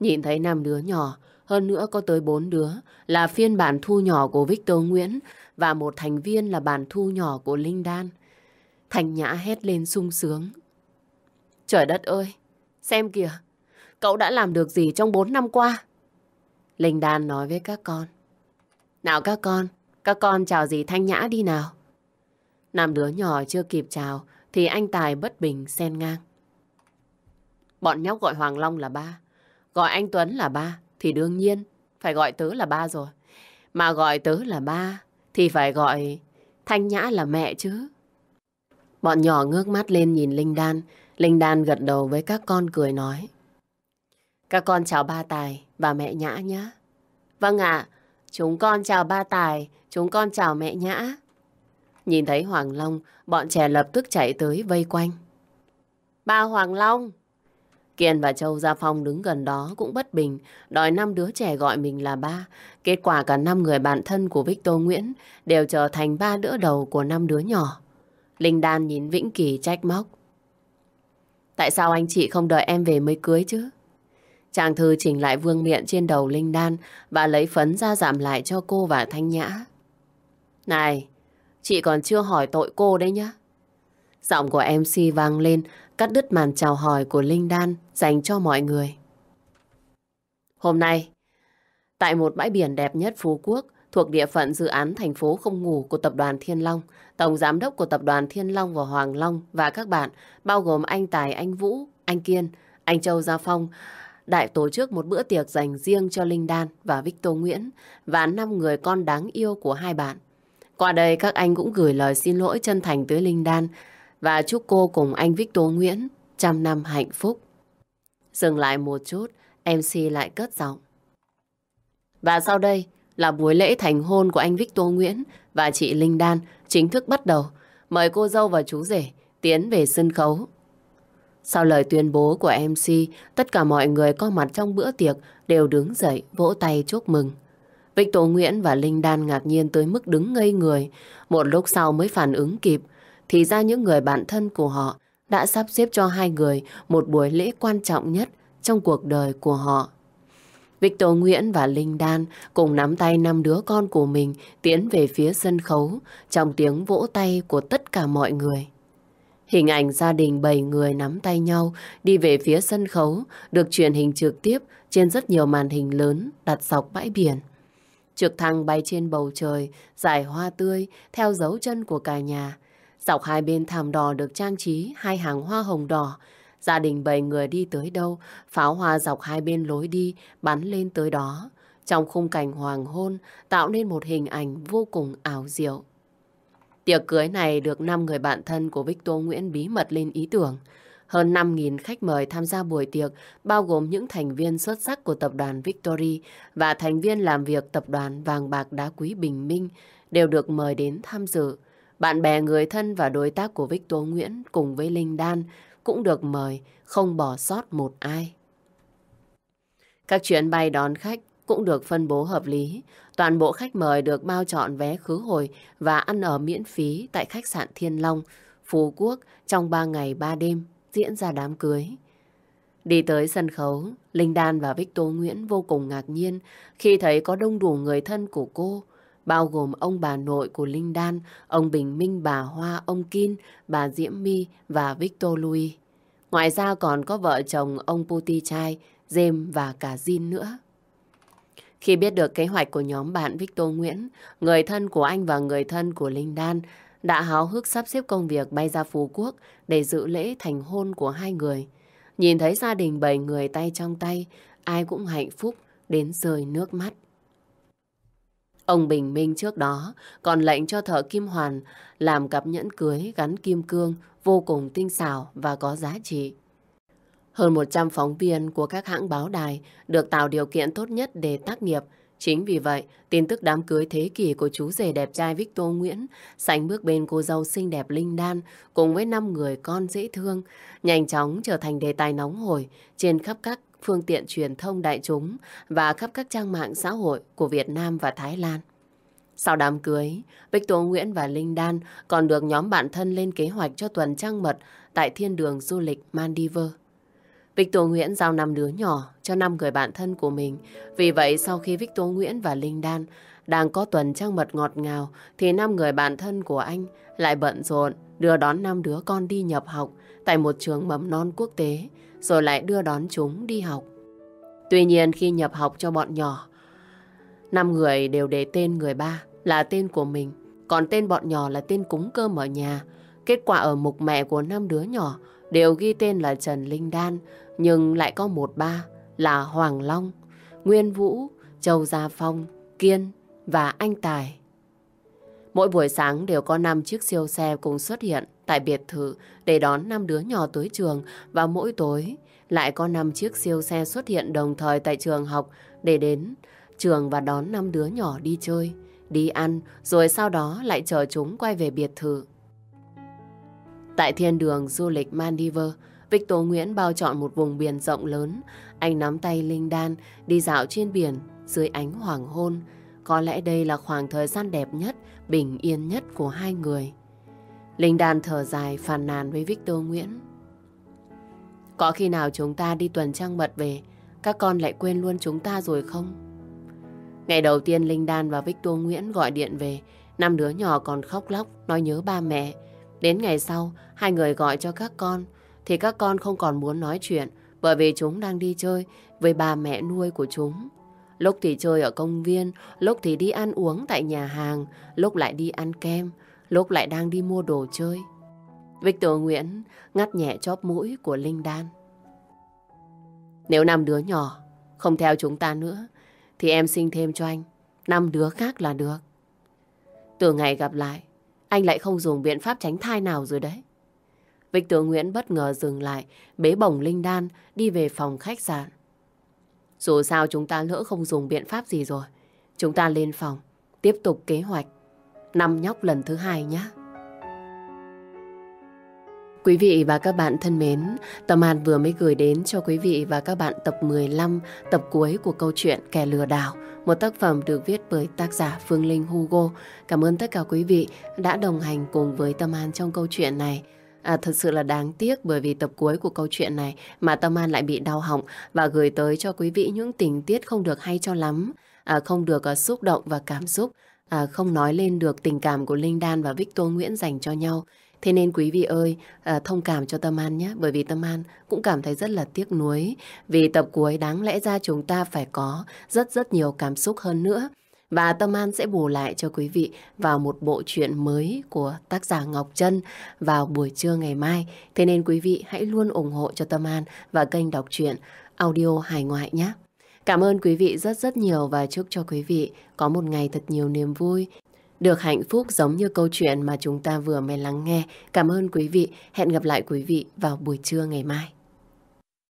Nhìn thấy năm đứa nhỏ, hơn nữa có tới bốn đứa là phiên bản thu nhỏ của Victor Nguyễn và một thành viên là bản thu nhỏ của Linh Đan. Thành Nhã hét lên sung sướng. Trời đất ơi, xem kìa, cậu đã làm được gì trong bốn năm qua? Linh Đan nói với các con. Nào các con, các con chào dì Thanh Nhã đi nào. Năm đứa nhỏ chưa kịp chào thì anh Tài bất bình xen ngang. Bọn nhóc gọi Hoàng Long là ba, gọi anh Tuấn là ba thì đương nhiên phải gọi tớ là ba rồi. Mà gọi tớ là ba thì phải gọi Thanh Nhã là mẹ chứ. Bọn nhỏ ngước mắt lên nhìn Linh Đan. Linh Đan gật đầu với các con cười nói. Các con chào ba Tài và mẹ Nhã nhé. Vâng ạ, chúng con chào ba Tài, chúng con chào mẹ Nhã. Nhìn thấy Hoàng Long, bọn trẻ lập tức chạy tới vây quanh. Ba Hoàng Long! Kiên và Châu Gia Phong đứng gần đó cũng bất bình, đòi năm đứa trẻ gọi mình là ba. Kết quả cả năm người bạn thân của Victor Nguyễn đều trở thành ba đỡ đầu của năm đứa nhỏ. Linh Đan nhìn Vĩnh Kỳ trách móc. Tại sao anh chị không đợi em về mới cưới chứ? Chàng thư chỉnh lại vương miện trên đầu Linh Đan và lấy phấn ra giảm lại cho cô và Thanh Nhã. Này, chị còn chưa hỏi tội cô đấy nhá. Giọng của MC vang lên, cắt đứt màn chào hỏi của Linh Đan dành cho mọi người. Hôm nay, tại một bãi biển đẹp nhất Phú Quốc, thuộc địa phận dự án thành phố không ngủ của tập đoàn Thiên Long, Tổng Giám đốc của Tập đoàn Thiên Long và Hoàng Long và các bạn, bao gồm anh Tài, anh Vũ, anh Kiên, anh Châu Gia Phong, đại tổ chức một bữa tiệc dành riêng cho Linh Đan và Victor Nguyễn và năm người con đáng yêu của hai bạn. Qua đây các anh cũng gửi lời xin lỗi chân thành tới Linh Đan và chúc cô cùng anh Victor Nguyễn trăm năm hạnh phúc. Dừng lại một chút, MC lại cất giọng. Và sau đây là buổi lễ thành hôn của anh Victor Nguyễn và chị Linh Đan chính thức bắt đầu. Mời cô dâu và chú rể tiến về sân khấu. Sau lời tuyên bố của MC, tất cả mọi người có mặt trong bữa tiệc đều đứng dậy vỗ tay chúc mừng. Victor Nguyễn và Linh Đan ngạc nhiên tới mức đứng ngây người. Một lúc sau mới phản ứng kịp, thì ra những người bạn thân của họ đã sắp xếp cho hai người một buổi lễ quan trọng nhất trong cuộc đời của họ. Victor Nguyễn và Linh Đan cùng nắm tay năm đứa con của mình tiến về phía sân khấu trong tiếng vỗ tay của tất cả mọi người. Hình ảnh gia đình bảy người nắm tay nhau đi về phía sân khấu được truyền hình trực tiếp trên rất nhiều màn hình lớn đặt dọc bãi biển. Trực thăng bay trên bầu trời, giải hoa tươi theo dấu chân của cả nhà. Dọc hai bên thảm đỏ được trang trí hai hàng hoa hồng đỏ, Gia đình bảy người đi tới đâu, pháo hoa dọc hai bên lối đi bắn lên tới đó. Trong khung cảnh hoàng hôn tạo nên một hình ảnh vô cùng ảo diệu. Tiệc cưới này được 5 người bạn thân của Victor Nguyễn bí mật lên ý tưởng. Hơn 5.000 khách mời tham gia buổi tiệc, bao gồm những thành viên xuất sắc của tập đoàn Victory và thành viên làm việc tập đoàn vàng bạc đá quý Bình Minh đều được mời đến tham dự. Bạn bè, người thân và đối tác của Victor Nguyễn cùng với Linh Đan cũng được mời, không bỏ sót một ai. Các chuyến bay đón khách cũng được phân bố hợp lý. Toàn bộ khách mời được bao chọn vé khứ hồi và ăn ở miễn phí tại khách sạn Thiên Long, Phú Quốc trong 3 ngày 3 đêm diễn ra đám cưới. Đi tới sân khấu, Linh Đan và Victor Nguyễn vô cùng ngạc nhiên khi thấy có đông đủ người thân của cô, bao gồm ông bà nội của Linh Đan, ông Bình Minh, bà Hoa, ông Kim, bà Diễm My và Victor Louis. Ngoài ra còn có vợ chồng ông Puti Chai, James và cả Jin nữa. Khi biết được kế hoạch của nhóm bạn Victor Nguyễn, người thân của anh và người thân của Linh Đan đã háo hức sắp xếp công việc bay ra Phú Quốc để dự lễ thành hôn của hai người. Nhìn thấy gia đình bảy người tay trong tay, ai cũng hạnh phúc đến rơi nước mắt. Ông Bình Minh trước đó còn lệnh cho thợ Kim Hoàn làm cặp nhẫn cưới gắn kim cương vô cùng tinh xảo và có giá trị. Hơn 100 phóng viên của các hãng báo đài được tạo điều kiện tốt nhất để tác nghiệp. Chính vì vậy, tin tức đám cưới thế kỷ của chú rể đẹp trai Victor Nguyễn sánh bước bên cô dâu xinh đẹp Linh Đan cùng với 5 người con dễ thương, nhanh chóng trở thành đề tài nóng hổi trên khắp các phương tiện truyền thông đại chúng và khắp các trang mạng xã hội của Việt Nam và Thái Lan. Sau đám cưới, Victor Nguyễn và Linh Đan còn được nhóm bạn thân lên kế hoạch cho tuần trăng mật tại thiên đường du lịch Maldives. Victor Nguyễn giao năm đứa nhỏ cho năm người bạn thân của mình. Vì vậy sau khi Victor Nguyễn và Linh Đan đang có tuần trăng mật ngọt ngào thì năm người bạn thân của anh lại bận rộn đưa đón năm đứa con đi nhập học tại một trường mầm non quốc tế rồi lại đưa đón chúng đi học. Tuy nhiên khi nhập học cho bọn nhỏ, năm người đều để tên người ba là tên của mình, còn tên bọn nhỏ là tên cúng cơm ở nhà. Kết quả ở mục mẹ của năm đứa nhỏ đều ghi tên là Trần Linh Đan, nhưng lại có một ba là Hoàng Long, Nguyên Vũ, Châu Gia Phong, Kiên và Anh Tài. Mỗi buổi sáng đều có 5 chiếc siêu xe cùng xuất hiện tại biệt thự để đón năm đứa nhỏ tới trường và mỗi tối lại có 5 chiếc siêu xe xuất hiện đồng thời tại trường học để đến trường và đón năm đứa nhỏ đi chơi, đi ăn rồi sau đó lại chở chúng quay về biệt thự. Tại thiên đường du lịch Maldives, Victor Nguyễn bao chọn một vùng biển rộng lớn. Anh nắm tay Linh Đan đi dạo trên biển dưới ánh hoàng hôn. Có lẽ đây là khoảng thời gian đẹp nhất, bình yên nhất của hai người. Linh Đan thở dài phàn nàn với Victor Nguyễn. Có khi nào chúng ta đi tuần trăng mật về, các con lại quên luôn chúng ta rồi không? Ngày đầu tiên Linh Đan và Victor Nguyễn gọi điện về, năm đứa nhỏ còn khóc lóc, nói nhớ ba mẹ. Đến ngày sau, hai người gọi cho các con, thì các con không còn muốn nói chuyện, bởi vì chúng đang đi chơi với ba mẹ nuôi của chúng. Lúc thì chơi ở công viên, lúc thì đi ăn uống tại nhà hàng, lúc lại đi ăn kem, lúc lại đang đi mua đồ chơi. Victor Nguyễn ngắt nhẹ chóp mũi của Linh Đan. Nếu năm đứa nhỏ không theo chúng ta nữa, thì em sinh thêm cho anh năm đứa khác là được. Từ ngày gặp lại, anh lại không dùng biện pháp tránh thai nào rồi đấy. Victor Nguyễn bất ngờ dừng lại, bế bổng Linh Đan đi về phòng khách sạn. Dù sao chúng ta lỡ không dùng biện pháp gì rồi. Chúng ta lên phòng, tiếp tục kế hoạch. Năm nhóc lần thứ hai nhé. Quý vị và các bạn thân mến, Tâm An vừa mới gửi đến cho quý vị và các bạn tập 15, tập cuối của câu chuyện Kẻ lừa đảo, một tác phẩm được viết bởi tác giả Phương Linh Hugo. Cảm ơn tất cả quý vị đã đồng hành cùng với Tâm An trong câu chuyện này. À, thật sự là đáng tiếc bởi vì tập cuối của câu chuyện này mà Tâm An lại bị đau họng và gửi tới cho quý vị những tình tiết không được hay cho lắm, à, không được à, xúc động và cảm xúc, à, không nói lên được tình cảm của Linh Đan và Victor Nguyễn dành cho nhau. Thế nên quý vị ơi, à, thông cảm cho Tâm An nhé, bởi vì Tâm An cũng cảm thấy rất là tiếc nuối. Vì tập cuối đáng lẽ ra chúng ta phải có rất rất nhiều cảm xúc hơn nữa. Và Tâm An sẽ bù lại cho quý vị vào một bộ truyện mới của tác giả Ngọc Trân vào buổi trưa ngày mai. Thế nên quý vị hãy luôn ủng hộ cho Tâm An và kênh đọc truyện audio hài ngoại nhé. Cảm ơn quý vị rất rất nhiều và chúc cho quý vị có một ngày thật nhiều niềm vui, được hạnh phúc giống như câu chuyện mà chúng ta vừa mới lắng nghe. Cảm ơn quý vị. Hẹn gặp lại quý vị vào buổi trưa ngày mai.